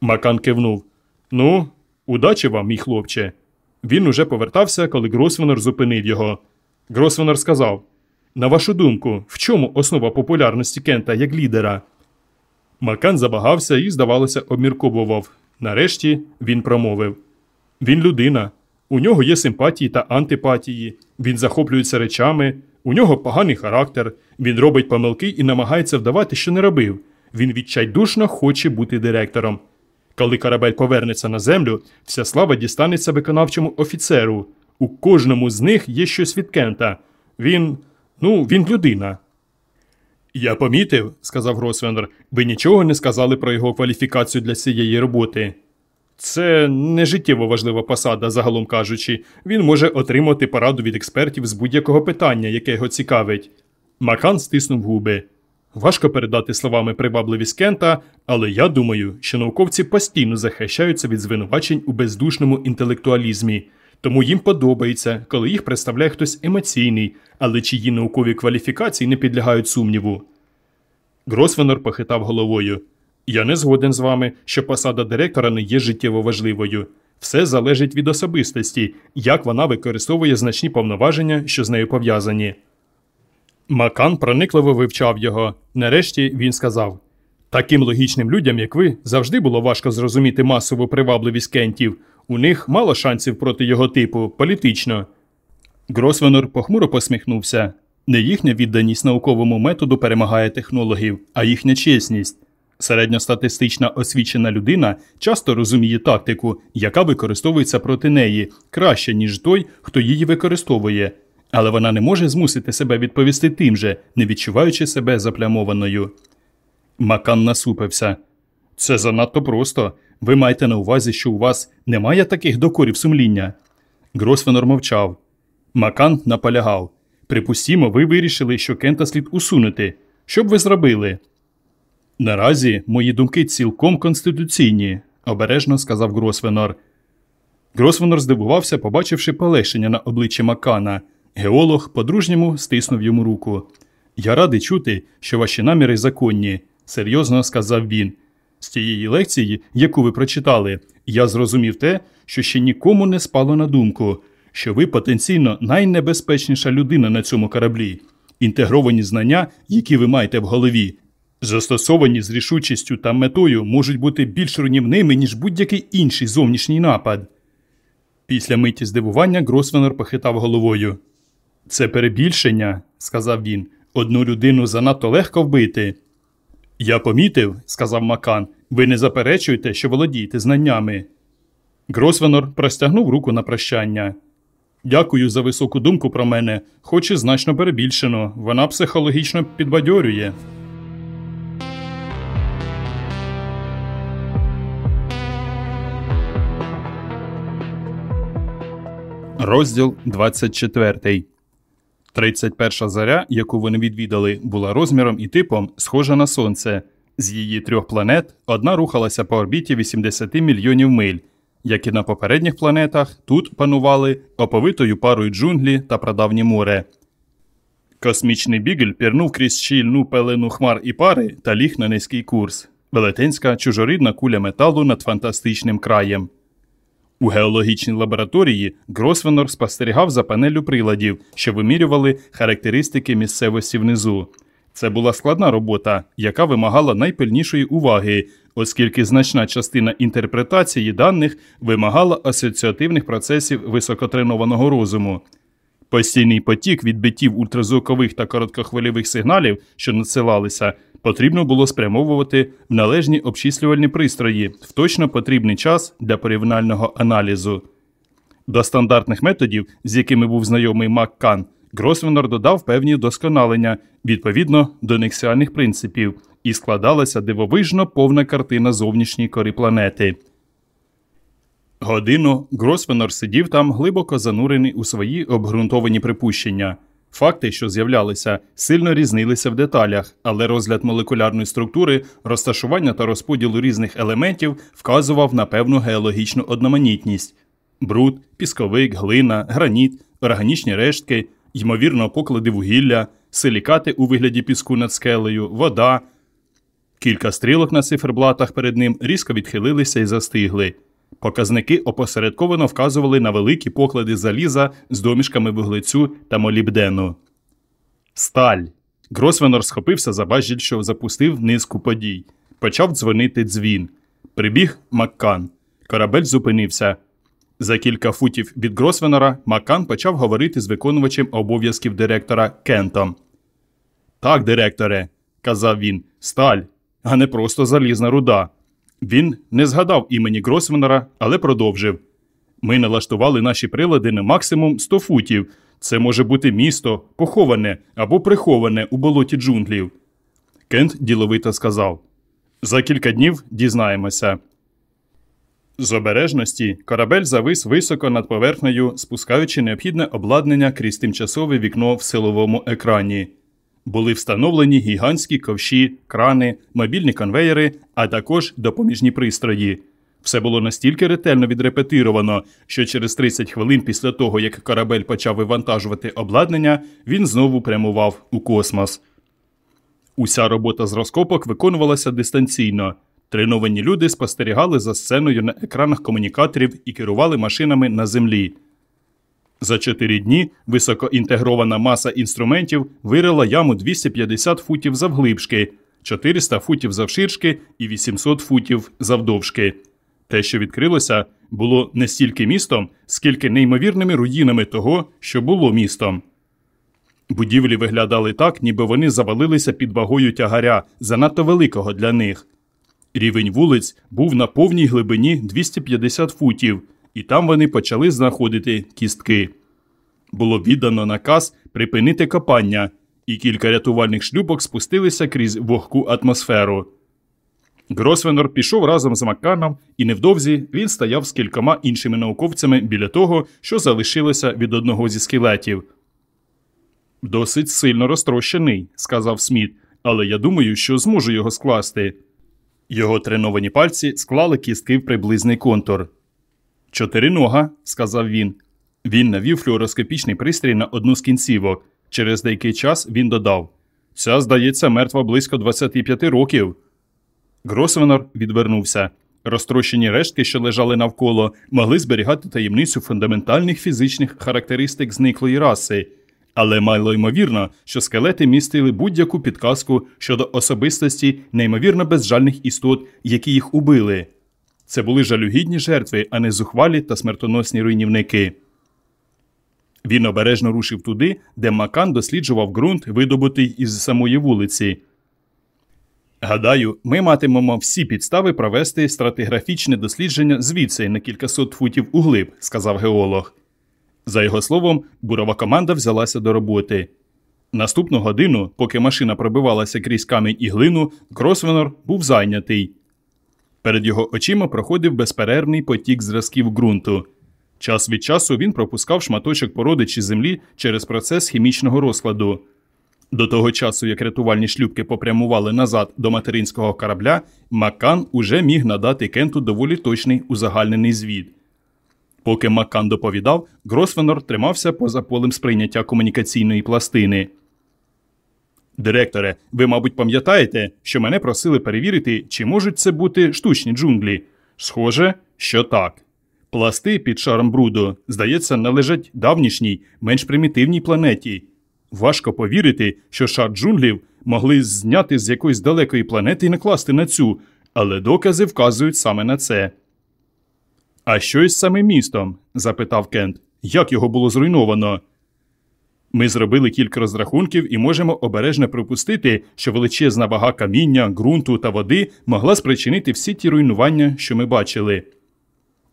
Макан кивнув. Ну, удачі вам, мій хлопче. Він уже повертався, коли Гросвенор зупинив його. Гросвенор сказав: На вашу думку, в чому основа популярності Кента як лідера? Макан забагався і, здавалося, обмірковував. Нарешті він промовив: Він людина. У нього є симпатії та антипатії, він захоплюється речами, у нього поганий характер, він робить помилки і намагається вдавати, що не робив. Він відчайдушно хоче бути директором. Коли корабель повернеться на землю, вся слава дістанеться виконавчому офіцеру. У кожному з них є щось від Кента. Він. ну, він людина. Я помітив, сказав Гросвенер, ви нічого не сказали про його кваліфікацію для цієї роботи. Це не життєво важлива посада, загалом кажучи. Він може отримати пораду від експертів з будь-якого питання, яке його цікавить. Макан стиснув губи. Важко передати словами привабливість Кента, але я думаю, що науковці постійно захищаються від звинувачень у бездушному інтелектуалізмі, тому їм подобається, коли їх представляє хтось емоційний, але чиї наукові кваліфікації не підлягають сумніву. Гросвенор похитав головою. Я не згоден з вами, що посада директора не є життєво важливою. Все залежить від особистості, як вона використовує значні повноваження, що з нею пов'язані. Макан проникливо вивчав його. Нарешті він сказав: Таким логічним людям, як ви, завжди було важко зрозуміти масову привабливість кентів. У них мало шансів проти його типу, політично. Гросвенор похмуро посміхнувся. Не їхня відданість науковому методу перемагає технологів, а їхня чесність. Середньостатистична освічена людина часто розуміє тактику, яка використовується проти неї, краще, ніж той, хто її використовує, але вона не може змусити себе відповісти тим же, не відчуваючи себе заплямованою. Макан насупився. Це занадто просто. Ви маєте на увазі, що у вас немає таких докорів сумління. Гросвенор мовчав. Макан наполягав. Припустімо, ви вирішили, що Кента слід усунути. Що б ви зробили? Наразі мої думки цілком конституційні, обережно сказав Гросвенор. Гросвенор здивувався, побачивши полегшення на обличчі Макана. Геолог по-дружньому стиснув йому руку. Я радий чути, що ваші наміри законні, серйозно сказав він. З тієї лекції, яку ви прочитали, я зрозумів те, що ще нікому не спало на думку, що ви потенційно найнебезпечніша людина на цьому кораблі. Інтегровані знання, які ви маєте в голові, застосовані з рішучістю та метою, можуть бути більш руйнівними, ніж будь-який інший зовнішній напад. Після миті здивування Гросвенер похитав головою. Це перебільшення, сказав він. Одну людину занадто легко вбити. Я помітив, сказав Макан, ви не заперечуєте, що володієте знаннями. Гросвенор простягнув руку на прощання. Дякую за високу думку про мене, хоч і значно перебільшено. Вона психологічно підбадьорює. Розділ 24 31 заря, яку вони відвідали, була розміром і типом схожа на сонце. З її трьох планет одна рухалася по орбіті 80 мільйонів миль. Як і на попередніх планетах, тут панували оповитою парою джунглі та прадавнє море. Космічний бігель пірнув крізь щільну пелену хмар і пари та ліг на низький курс. Велетенська чужорідна куля металу над фантастичним краєм. У геологічній лабораторії Гросвенор спостерігав за панелю приладів, що вимірювали характеристики місцевості внизу. Це була складна робота, яка вимагала найпильнішої уваги, оскільки значна частина інтерпретації даних вимагала асоціативних процесів високотренованого розуму. Постійний потік відбиттів ультразвукових та короткохвильових сигналів, що надсилалися, потрібно було спрямовувати в належні обчислювальні пристрої в точно потрібний час для порівняльного аналізу. До стандартних методів, з якими був знайомий Маккан, Гросвенор додав певні досконалення відповідно до нексіальних принципів, і складалася дивовижно повна картина зовнішньої кори планети. Годину Гросвенор сидів там, глибоко занурений у свої обґрунтовані припущення. Факти, що з'являлися, сильно різнилися в деталях, але розгляд молекулярної структури, розташування та розподілу різних елементів вказував на певну геологічну одноманітність: бруд, пісковик, глина, граніт, органічні рештки, ймовірно, поклади вугілля, силікати у вигляді піску над скелею, вода. Кілька стрілок на циферблатах перед ним різко відхилилися і застигли. Показники опосередковано вказували на великі поклади заліза з домішками вуглецю та молібдену. Сталь. Гросвенор схопився за важіль, що запустив низку подій. Почав дзвонити дзвін. Прибіг Маккан. Корабель зупинився. За кілька футів від Гросвенора Маккан почав говорити з виконувачем обов'язків директора Кентом. Так, директоре, казав він, сталь, а не просто залізна руда. Він не згадав імені Гросвенера, але продовжив. Ми налаштували наші прилади на максимум 100 футів. Це може бути місто, поховане або приховане у болоті джунглів. Кент діловито сказав За кілька днів дізнаємося. З обережності корабель завис високо над поверхнею, спускаючи необхідне обладнання крізь тимчасове вікно в силовому екрані. Були встановлені гігантські ковші, крани, мобільні конвеєри, а також допоміжні пристрої. Все було настільки ретельно відрепетировано, що через 30 хвилин після того, як корабель почав вивантажувати обладнання, він знову прямував у космос. Уся робота з розкопок виконувалася дистанційно. Треновані люди спостерігали за сценою на екранах комунікаторів і керували машинами на землі. За чотири дні високоінтегрована маса інструментів вирила яму 250 футів завглибшки, 400 футів завширшки і 800 футів завдовжки. Те, що відкрилося, було не стільки містом, скільки неймовірними руїнами того, що було містом. Будівлі виглядали так, ніби вони завалилися під вагою тягаря, занадто великого для них. Рівень вулиць був на повній глибині 250 футів, і там вони почали знаходити кістки. Було віддано наказ припинити копання, і кілька рятувальних шлюбок спустилися крізь вогку атмосферу. Гросвенор пішов разом з Макканом, і невдовзі він стояв з кількома іншими науковцями біля того, що залишилося від одного зі скелетів. Досить сильно розтрощений, сказав Сміт, але я думаю, що зможу його скласти. Його треновані пальці склали кістки в приблизний контур. Чотиринога, сказав він. Він навів флюороскопічний пристрій на одну з кінцівок. Через деякий час він додав Ця, здається, мертва близько 25 років. Гросвенор відвернувся. Розтрощені рештки, що лежали навколо, могли зберігати таємницю фундаментальних фізичних характеристик зниклої раси, але мало ймовірно, що скелети містили будь-яку підказку щодо особистості неймовірно безжальних істот, які їх убили. Це були жалюгідні жертви, а не зухвалі та смертоносні руйнівники. Він обережно рушив туди, де Макан досліджував ґрунт, видобутий із самої вулиці. Гадаю, ми матимемо всі підстави провести стратиграфічне дослідження звідси на кількасот футів углиб, сказав геолог. За його словом, бурова команда взялася до роботи. Наступну годину, поки машина пробивалася крізь камінь і глину, Кросвенор був зайнятий. Перед його очима проходив безперервний потік зразків ґрунту. Час від часу він пропускав шматочок породи чи землі через процес хімічного розкладу. До того часу, як рятувальні шлюбки попрямували назад до материнського корабля, Маккан уже міг надати Кенту доволі точний узагальнений звіт. Поки Маккан доповідав, Гросвенор тримався поза полем сприйняття комунікаційної пластини. Директоре, ви, мабуть, пам'ятаєте, що мене просили перевірити, чи можуть це бути штучні джунглі. Схоже, що так. Пласти під шаром бруду, здається, належать давнішній, менш примітивній планеті. Важко повірити, що шар джунглів могли зняти з якоїсь далекої планети і накласти на цю, але докази вказують саме на це. А що із самим містом? запитав Кент. Як його було зруйновано? Ми зробили кілька розрахунків і можемо обережно припустити, що величезна вага каміння, ґрунту та води могла спричинити всі ті руйнування, що ми бачили.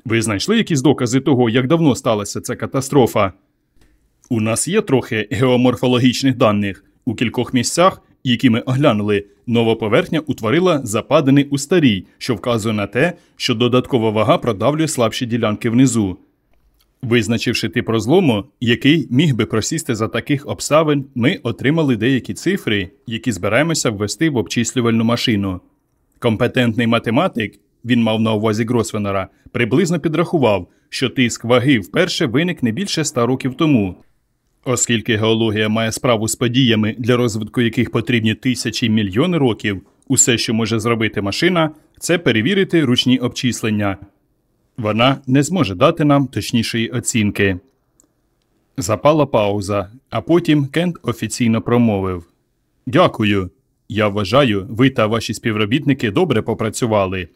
Ви знайшли якісь докази того, як давно сталася ця катастрофа? У нас є трохи геоморфологічних даних. У кількох місцях, які ми оглянули, нова поверхня утворила западини у старій, що вказує на те, що додаткова вага продавлює слабші ділянки внизу. Визначивши тип розлому, який міг би просісти за таких обставин, ми отримали деякі цифри, які збираємося ввести в обчислювальну машину. Компетентний математик, він мав на увазі Гросвенера, приблизно підрахував, що тиск ваги вперше виник не більше ста років тому. Оскільки геологія має справу з подіями, для розвитку яких потрібні тисячі мільйони років, усе, що може зробити машина, це перевірити ручні обчислення. Вона не зможе дати нам точнішої оцінки. Запала пауза, а потім Кент офіційно промовив Дякую. Я вважаю, ви та ваші співробітники добре попрацювали.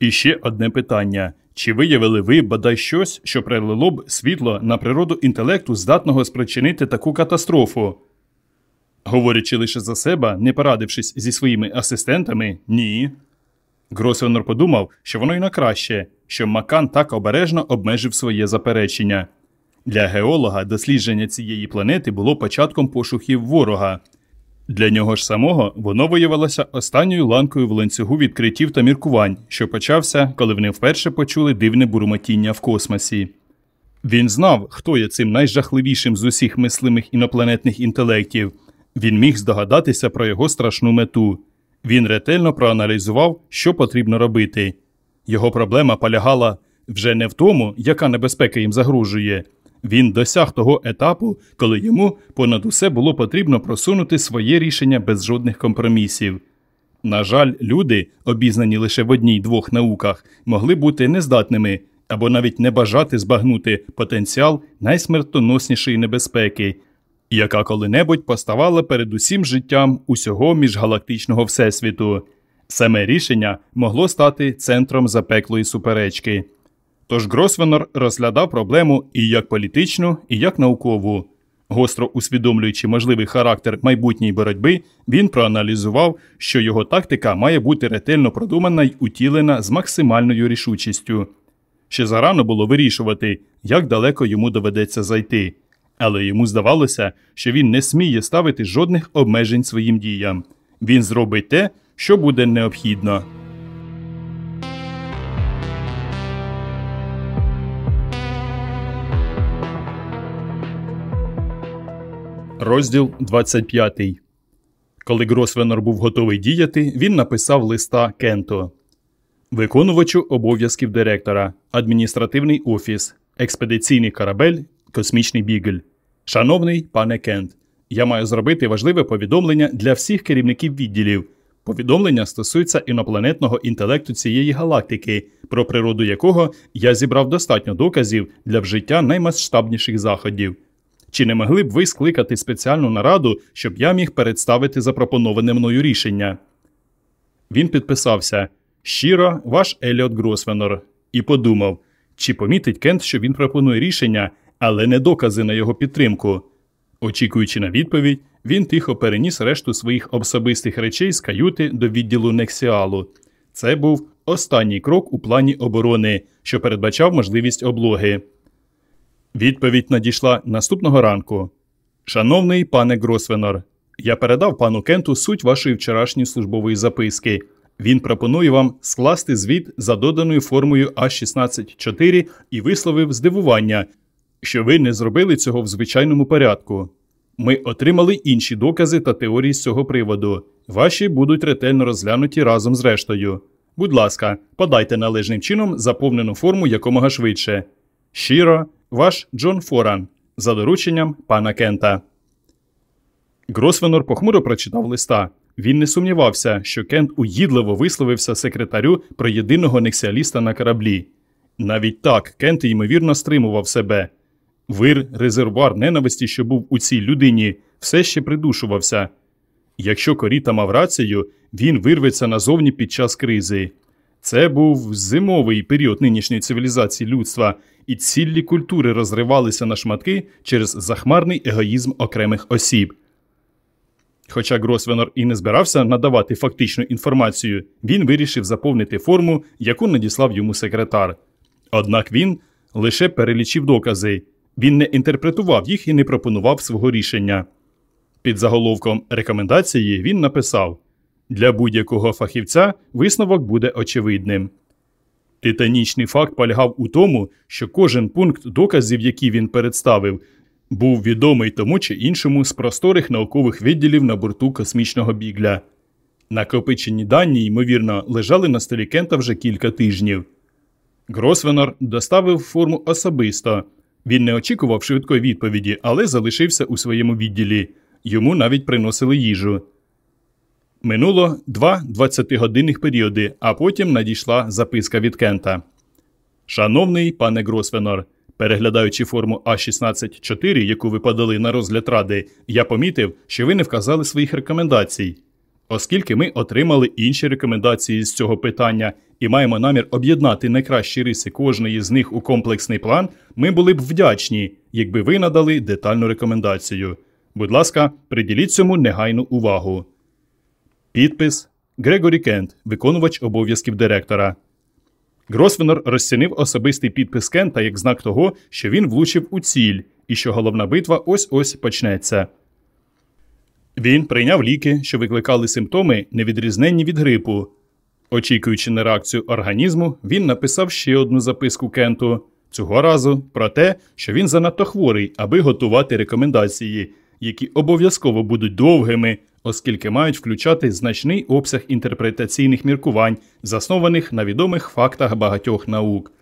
І ще одне питання: чи виявили ви бодай щось, що прилило б світло на природу інтелекту, здатного спричинити таку катастрофу? Говорячи лише за себе, не порадившись зі своїми асистентами, ні. Гросвенор подумав, що воно й на краще, що Макан так обережно обмежив своє заперечення. Для геолога дослідження цієї планети було початком пошуків ворога. Для нього ж самого воно виявилося останньою ланкою в ланцюгу відкриттів та міркувань, що почався, коли вони вперше почули дивне бурмотіння в космосі. Він знав, хто є цим найжахливішим з усіх мислимих інопланетних інтелектів. Він міг здогадатися про його страшну мету. Він ретельно проаналізував, що потрібно робити. Його проблема полягала вже не в тому, яка небезпека їм загрожує. Він досяг того етапу, коли йому понад усе було потрібно просунути своє рішення без жодних компромісів. На жаль, люди, обізнані лише в одній двох науках, могли бути нездатними або навіть не бажати збагнути потенціал найсмертоноснішої небезпеки, яка коли-небудь поставала перед усім життям усього міжгалактичного всесвіту. Саме рішення могло стати центром запеклої суперечки. Тож Гросвенор розглядав проблему і як політичну, і як наукову. Гостро усвідомлюючи можливий характер майбутньої боротьби, він проаналізував, що його тактика має бути ретельно продумана й утілена з максимальною рішучістю. Ще зарано було вирішувати, як далеко йому доведеться зайти, але йому здавалося, що він не сміє ставити жодних обмежень своїм діям. Він зробить те, що буде необхідно. Розділ 25 Коли Гросвенор був готовий діяти, він написав листа Кенто. Виконувачу обов'язків директора, адміністративний офіс, експедиційний корабель, космічний бігель. Шановний пане Кент, я маю зробити важливе повідомлення для всіх керівників відділів. Повідомлення стосується інопланетного інтелекту цієї галактики, про природу якого я зібрав достатньо доказів для вжиття наймасштабніших заходів. Чи не могли б ви скликати спеціальну нараду, щоб я міг представити запропоноване мною рішення? Він підписався щиро, ваш Еліот Гросвенор, і подумав, чи помітить Кент, що він пропонує рішення, але не докази на його підтримку. Очікуючи на відповідь, він тихо переніс решту своїх особистих речей з каюти до відділу Нексіалу. Це був останній крок у плані оборони, що передбачав можливість облоги. Відповідь надійшла наступного ранку. Шановний пане Гросвенор, я передав пану Кенту суть вашої вчорашньої службової записки. Він пропонує вам скласти звіт за доданою формою А164 і висловив здивування, що ви не зробили цього в звичайному порядку. Ми отримали інші докази та теорії з цього приводу. Ваші будуть ретельно розглянуті разом з рештою. Будь ласка, подайте належним чином заповнену форму якомога швидше. Щиро, ваш Джон Форан, за дорученням пана Кента. Гросвенор похмуро прочитав листа. Він не сумнівався, що Кент уїдливо висловився секретарю про єдиного нексіаліста на кораблі. Навіть так Кент ймовірно стримував себе. Вир, резервуар ненависті, що був у цій людині, все ще придушувався. Якщо Коріта мав рацію, він вирветься назовні під час кризи. Це був зимовий період нинішньої цивілізації людства, і цілі культури розривалися на шматки через захмарний егоїзм окремих осіб. Хоча Гросвенор і не збирався надавати фактичну інформацію, він вирішив заповнити форму, яку надіслав йому секретар. Однак він лише перелічив докази, він не інтерпретував їх і не пропонував свого рішення. Під заголовком рекомендації він написав для будь-якого фахівця висновок буде очевидним. Титанічний факт полягав у тому, що кожен пункт доказів, які він представив, був відомий тому чи іншому з просторих наукових відділів на борту космічного бігля. Накопичені дані, ймовірно, лежали на столі Кента вже кілька тижнів. Гросвенор доставив форму особисто. Він не очікував швидкої відповіді, але залишився у своєму відділі. Йому навіть приносили їжу. Минуло два 20-годинних періоди, а потім надійшла записка від Кента. Шановний пане Гросвенор, переглядаючи форму А164, яку ви подали на розгляд ради, я помітив, що ви не вказали своїх рекомендацій. Оскільки ми отримали інші рекомендації з цього питання і маємо намір об'єднати найкращі риси кожної з них у комплексний план, ми були б вдячні, якби ви надали детальну рекомендацію. Будь ласка, приділіть цьому негайну увагу. Підпис Грегорі Кент, виконувач обов'язків директора. Гросвенор розцінив особистий підпис Кента як знак того, що він влучив у ціль і що головна битва ось ось почнеться. Він прийняв ліки, що викликали симптоми, невідрізненні від грипу. Очікуючи на реакцію організму, він написав ще одну записку Кенту цього разу про те, що він занадто хворий, аби готувати рекомендації, які обов'язково будуть довгими, оскільки мають включати значний обсяг інтерпретаційних міркувань, заснованих на відомих фактах багатьох наук.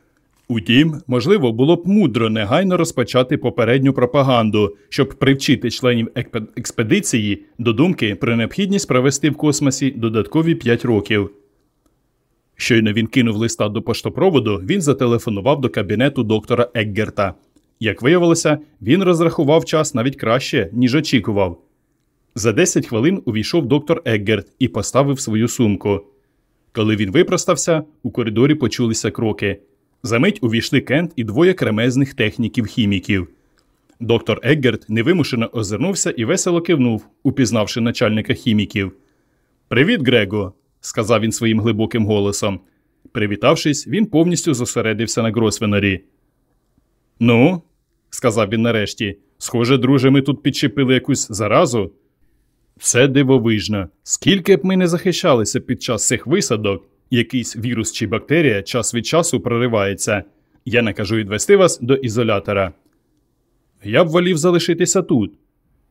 Утім, можливо, було б мудро негайно розпочати попередню пропаганду, щоб привчити членів експедиції до думки про необхідність провести в космосі додаткові 5 років. Щойно він кинув листа до поштопроводу, він зателефонував до кабінету доктора Екгерта. Як виявилося, він розрахував час навіть краще, ніж очікував. За 10 хвилин увійшов доктор Екгерт і поставив свою сумку. Коли він випростався, у коридорі почулися кроки. Замить увійшли Кент і двоє кремезних техніків-хіміків. Доктор Екгерт невимушено озирнувся і весело кивнув, упізнавши начальника хіміків. Привіт, Грего, сказав він своїм глибоким голосом. Привітавшись, він повністю зосередився на Гросвенорі. Ну, сказав він нарешті, схоже, друже, ми тут підчепили якусь заразу. Це дивовижно. Скільки б ми не захищалися під час цих висадок, якийсь вірус чи бактерія час від часу проривається. Я накажу відвести вас до ізолятора. Я б волів залишитися тут.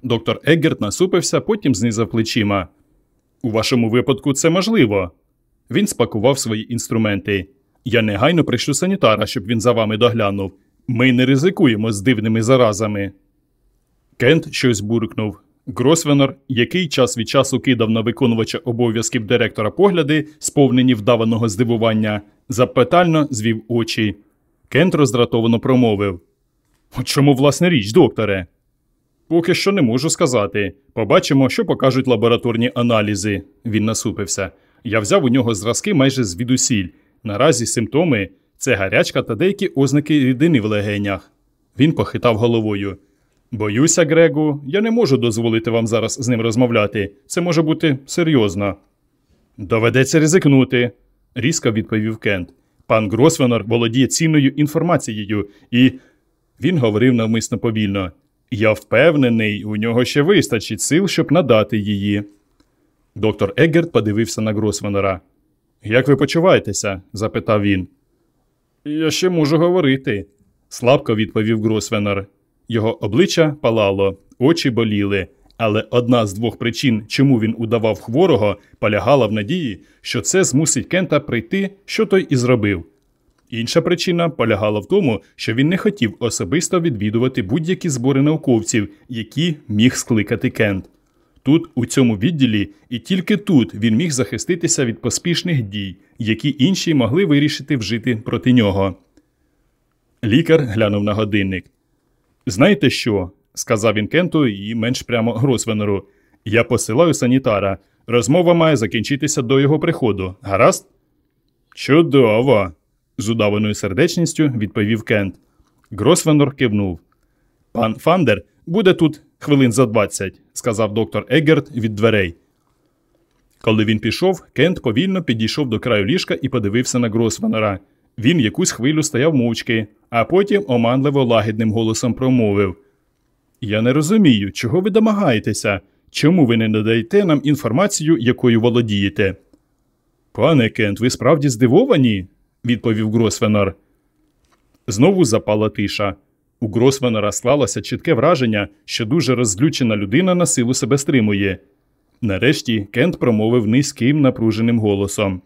Доктор Еггерт насупився, потім знизав плечима. У вашому випадку це можливо. Він спакував свої інструменти. Я негайно пришлю санітара, щоб він за вами доглянув. Ми не ризикуємо з дивними заразами. Кент щось буркнув. Гросвенор, який час від часу кидав на виконувача обов'язків директора погляди, сповнені вдаваного здивування, запитально звів очі. Кент роздратовано промовив: Чому власне річ, докторе? Поки що не можу сказати. Побачимо, що покажуть лабораторні аналізи. Він насупився. Я взяв у нього зразки майже звідусіль. Наразі симптоми це гарячка та деякі ознаки рідини в легенях. Він похитав головою. Боюся, Грегу, я не можу дозволити вам зараз з ним розмовляти. Це може бути серйозно. Доведеться ризикнути, різко відповів Кент. Пан Гросвенор володіє цінною інформацією, і він говорив навмисно повільно. Я впевнений, у нього ще вистачить сил, щоб надати її. Доктор Еггерт подивився на Гросвенора. Як ви почуваєтеся? запитав він. Я ще можу говорити, слабко відповів Гросвенор. Його обличчя палало, очі боліли, але одна з двох причин, чому він удавав хворого, полягала в надії, що це змусить Кента прийти, що той і зробив. Інша причина полягала в тому, що він не хотів особисто відвідувати будь-які збори науковців, які міг скликати Кент. Тут, у цьому відділі, і тільки тут він міг захиститися від поспішних дій, які інші могли вирішити вжити проти нього. Лікар глянув на годинник. Знаєте що? сказав він Кенту і менш прямо Гросвенеру. Я посилаю санітара. Розмова має закінчитися до його приходу. Гаразд? Чудово. з удаваною сердечністю відповів Кент. Гросвенор кивнув. Пан Фандер буде тут хвилин за двадцять, сказав доктор Еггерт від дверей. Коли він пішов, Кент повільно підійшов до краю ліжка і подивився на Гросвенера. Він якусь хвилю стояв мовчки, а потім оманливо лагідним голосом промовив: Я не розумію, чого ви домагаєтеся, чому ви не надаєте нам інформацію, якою володієте. Пане Кент, ви справді здивовані? відповів Гросвенор. Знову запала тиша. У Гросвенора склалося чітке враження, що дуже розлючена людина на силу себе стримує. Нарешті Кент промовив низьким напруженим голосом.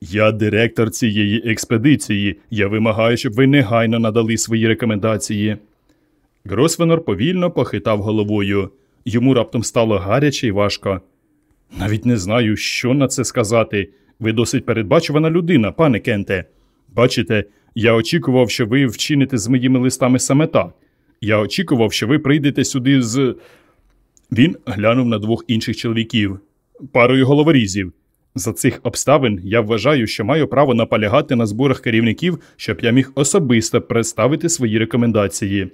Я директор цієї експедиції. Я вимагаю, щоб ви негайно надали свої рекомендації. Гросвенор повільно похитав головою. Йому раптом стало гаряче і важко. Навіть не знаю, що на це сказати. Ви досить передбачувана людина, пане Кенте. Бачите, я очікував, що ви вчините з моїми листами саме так. Я очікував, що ви прийдете сюди з. Він глянув на двох інших чоловіків, парою головорізів. За цих обставин я вважаю, що маю право наполягати на зборах керівників, щоб я міг особисто представити свої рекомендації.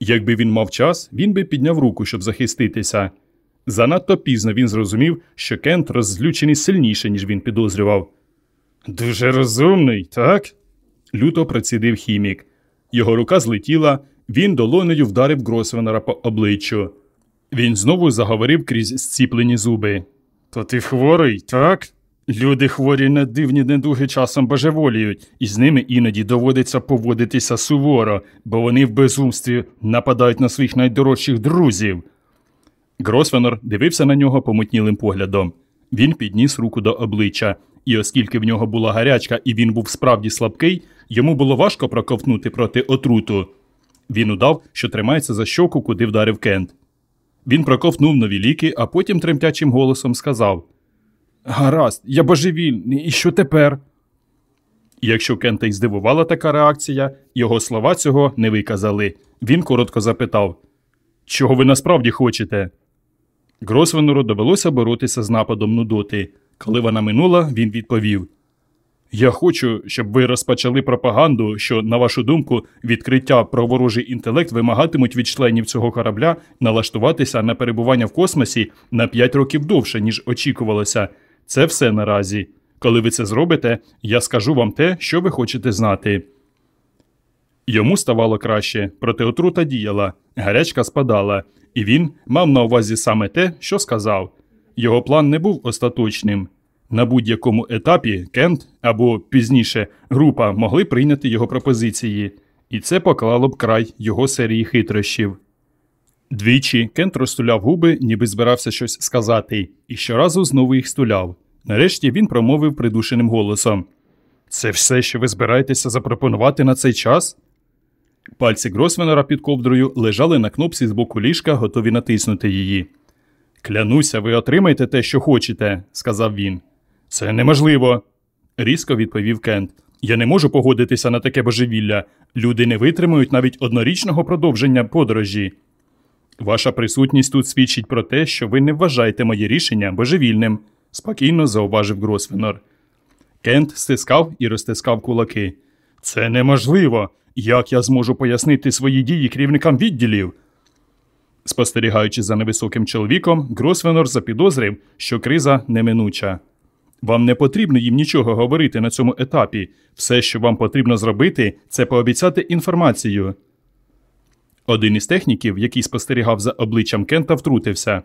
Якби він мав час, він би підняв руку, щоб захиститися. Занадто пізно він зрозумів, що Кент роззлючений сильніше, ніж він підозрював. Дуже розумний, так? люто процідив хімік. Його рука злетіла, він долонею вдарив Гросвенера по обличчю. Він знову заговорив крізь зціплені зуби. То ти хворий, так? Люди хворі на дивні недуги часом божеволіють, і з ними іноді доводиться поводитися суворо, бо вони в безумстві нападають на своїх найдорожчих друзів. Гросвенор дивився на нього помутнілим поглядом. Він підніс руку до обличчя, і оскільки в нього була гарячка і він був справді слабкий, йому було важко проковтнути проти отруту. Він удав, що тримається за щоку, куди вдарив Кент. Він проковтнув нові ліки, а потім тремтячим голосом сказав Гаразд, я божевільний, і що тепер? Якщо Кента й здивувала така реакція, його слова цього не виказали. Він коротко запитав Чого ви насправді хочете? Гросвенеру довелося боротися з нападом нудоти. Коли вона минула, він відповів Я хочу, щоб ви розпочали пропаганду, що, на вашу думку, відкриття про ворожий інтелект вимагатимуть від членів цього корабля налаштуватися на перебування в космосі на 5 років довше, ніж очікувалося. Це все наразі. Коли ви це зробите, я скажу вам те, що ви хочете знати. Йому ставало краще, проте отрута діяла, гарячка спадала, і він мав на увазі саме те, що сказав. Його план не був остаточним. На будь-якому етапі Кент або пізніше група могли прийняти його пропозиції, і це поклало б край його серії хитрощів. Двічі Кент розтуляв губи, ніби збирався щось сказати, і щоразу знову їх стуляв. Нарешті він промовив придушеним голосом: Це все, що ви збираєтеся запропонувати на цей час? Пальці Гросвенера під ковдрою лежали на кнопці з боку ліжка, готові натиснути її. Клянуся, ви отримаєте те, що хочете, сказав він. Це неможливо, різко відповів Кент. Я не можу погодитися на таке божевілля. Люди не витримують навіть однорічного продовження подорожі. Ваша присутність тут свідчить про те, що ви не вважаєте моє рішення божевільним, спокійно зауважив Гросвенор. Кент стискав і розтискав кулаки. Це неможливо. Як я зможу пояснити свої дії керівникам відділів? Спостерігаючи за невисоким чоловіком, Гросвенор запідозрив, що криза неминуча. Вам не потрібно їм нічого говорити на цьому етапі. Все, що вам потрібно зробити, це пообіцяти інформацію. Один із техніків, який спостерігав за обличчям Кента, втрутився.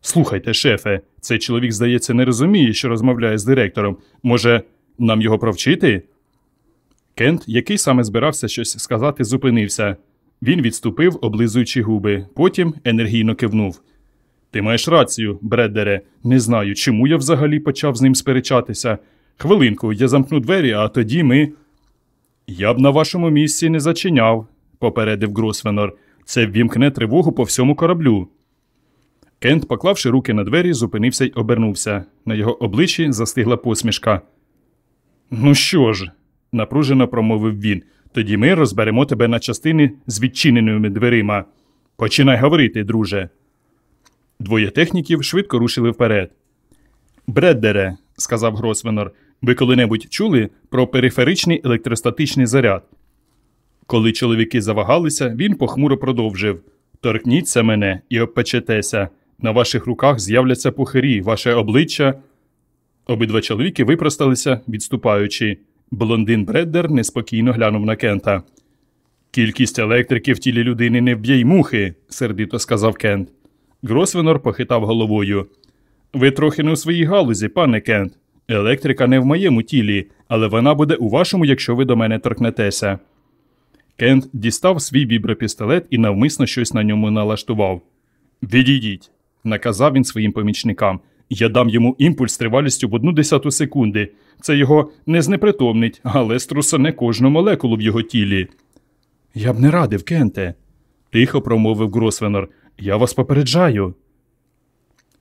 Слухайте, шефе, цей чоловік, здається, не розуміє, що розмовляє з директором. Може, нам його провчити? Кент, який саме збирався щось сказати, зупинився. Він відступив, облизуючи губи, потім енергійно кивнув. Ти маєш рацію, Бреддере. Не знаю, чому я взагалі почав з ним сперечатися. Хвилинку, я замкну двері, а тоді ми. Я б на вашому місці не зачиняв, попередив Гросвенор. Це ввімкне тривогу по всьому кораблю. Кент, поклавши руки на двері, зупинився й обернувся. На його обличчі застигла посмішка. Ну що ж, напружено промовив він. Тоді ми розберемо тебе на частини з відчиненими дверима. Починай говорити, друже. Двоє техніків швидко рушили вперед. Бреддере, сказав Гросвенор, ви коли-небудь чули про периферичний електростатичний заряд? Коли чоловіки завагалися, він похмуро продовжив Торкніться мене і обпечетеся. На ваших руках з'являться пухирі, ваше обличчя. Обидва чоловіки випросталися, відступаючи. Блондин Бреддер неспокійно глянув на Кента. Кількість електрики в тілі людини не вб'є й мухи, сердито сказав Кент. Гросвенор похитав головою. Ви трохи не у своїй галузі, пане Кент. Електрика не в моєму тілі, але вона буде у вашому, якщо ви до мене торкнетеся. Кент дістав свій вібропістолет і навмисно щось на ньому налаштував. Відійдіть, наказав він своїм помічникам. Я дам йому імпульс тривалістю в одну десяту секунди. Це його не знепритомнить, але струсане кожну молекулу в його тілі. Я б не радив, Кенте, тихо промовив Гросвенор. Я вас попереджаю.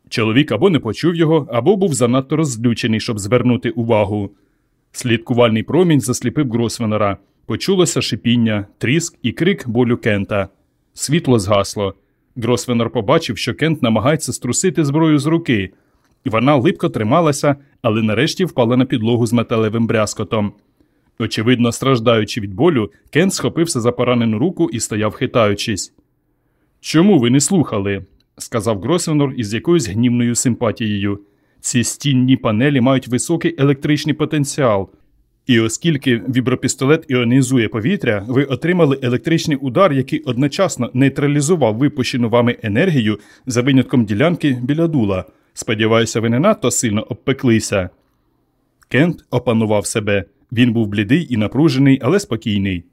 Чоловік або не почув його, або був занадто розлючений, щоб звернути увагу. Слідкувальний промінь засліпив Гросвенора. Почулося шипіння, тріск і крик болю Кента. Світло згасло. Гросвенор побачив, що Кент намагається струсити зброю з руки. Вона липко трималася, але нарешті впала на підлогу з металевим брязкотом. Очевидно, страждаючи від болю, Кент схопився за поранену руку і стояв хитаючись. Чому ви не слухали? сказав Гросвенор із якоюсь гнівною симпатією. Ці стінні панелі мають високий електричний потенціал. І оскільки вібропістолет іонізує повітря, ви отримали електричний удар, який одночасно нейтралізував випущену вами енергію за винятком ділянки біля дула. Сподіваюся, ви не надто сильно обпеклися. Кент опанував себе. Він був блідий і напружений, але спокійний.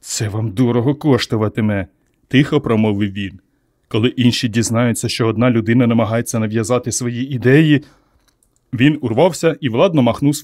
Це вам дорого коштуватиме, тихо промовив він. Коли інші дізнаються, що одна людина намагається нав'язати свої ідеї, він урвався і владно махнув своїм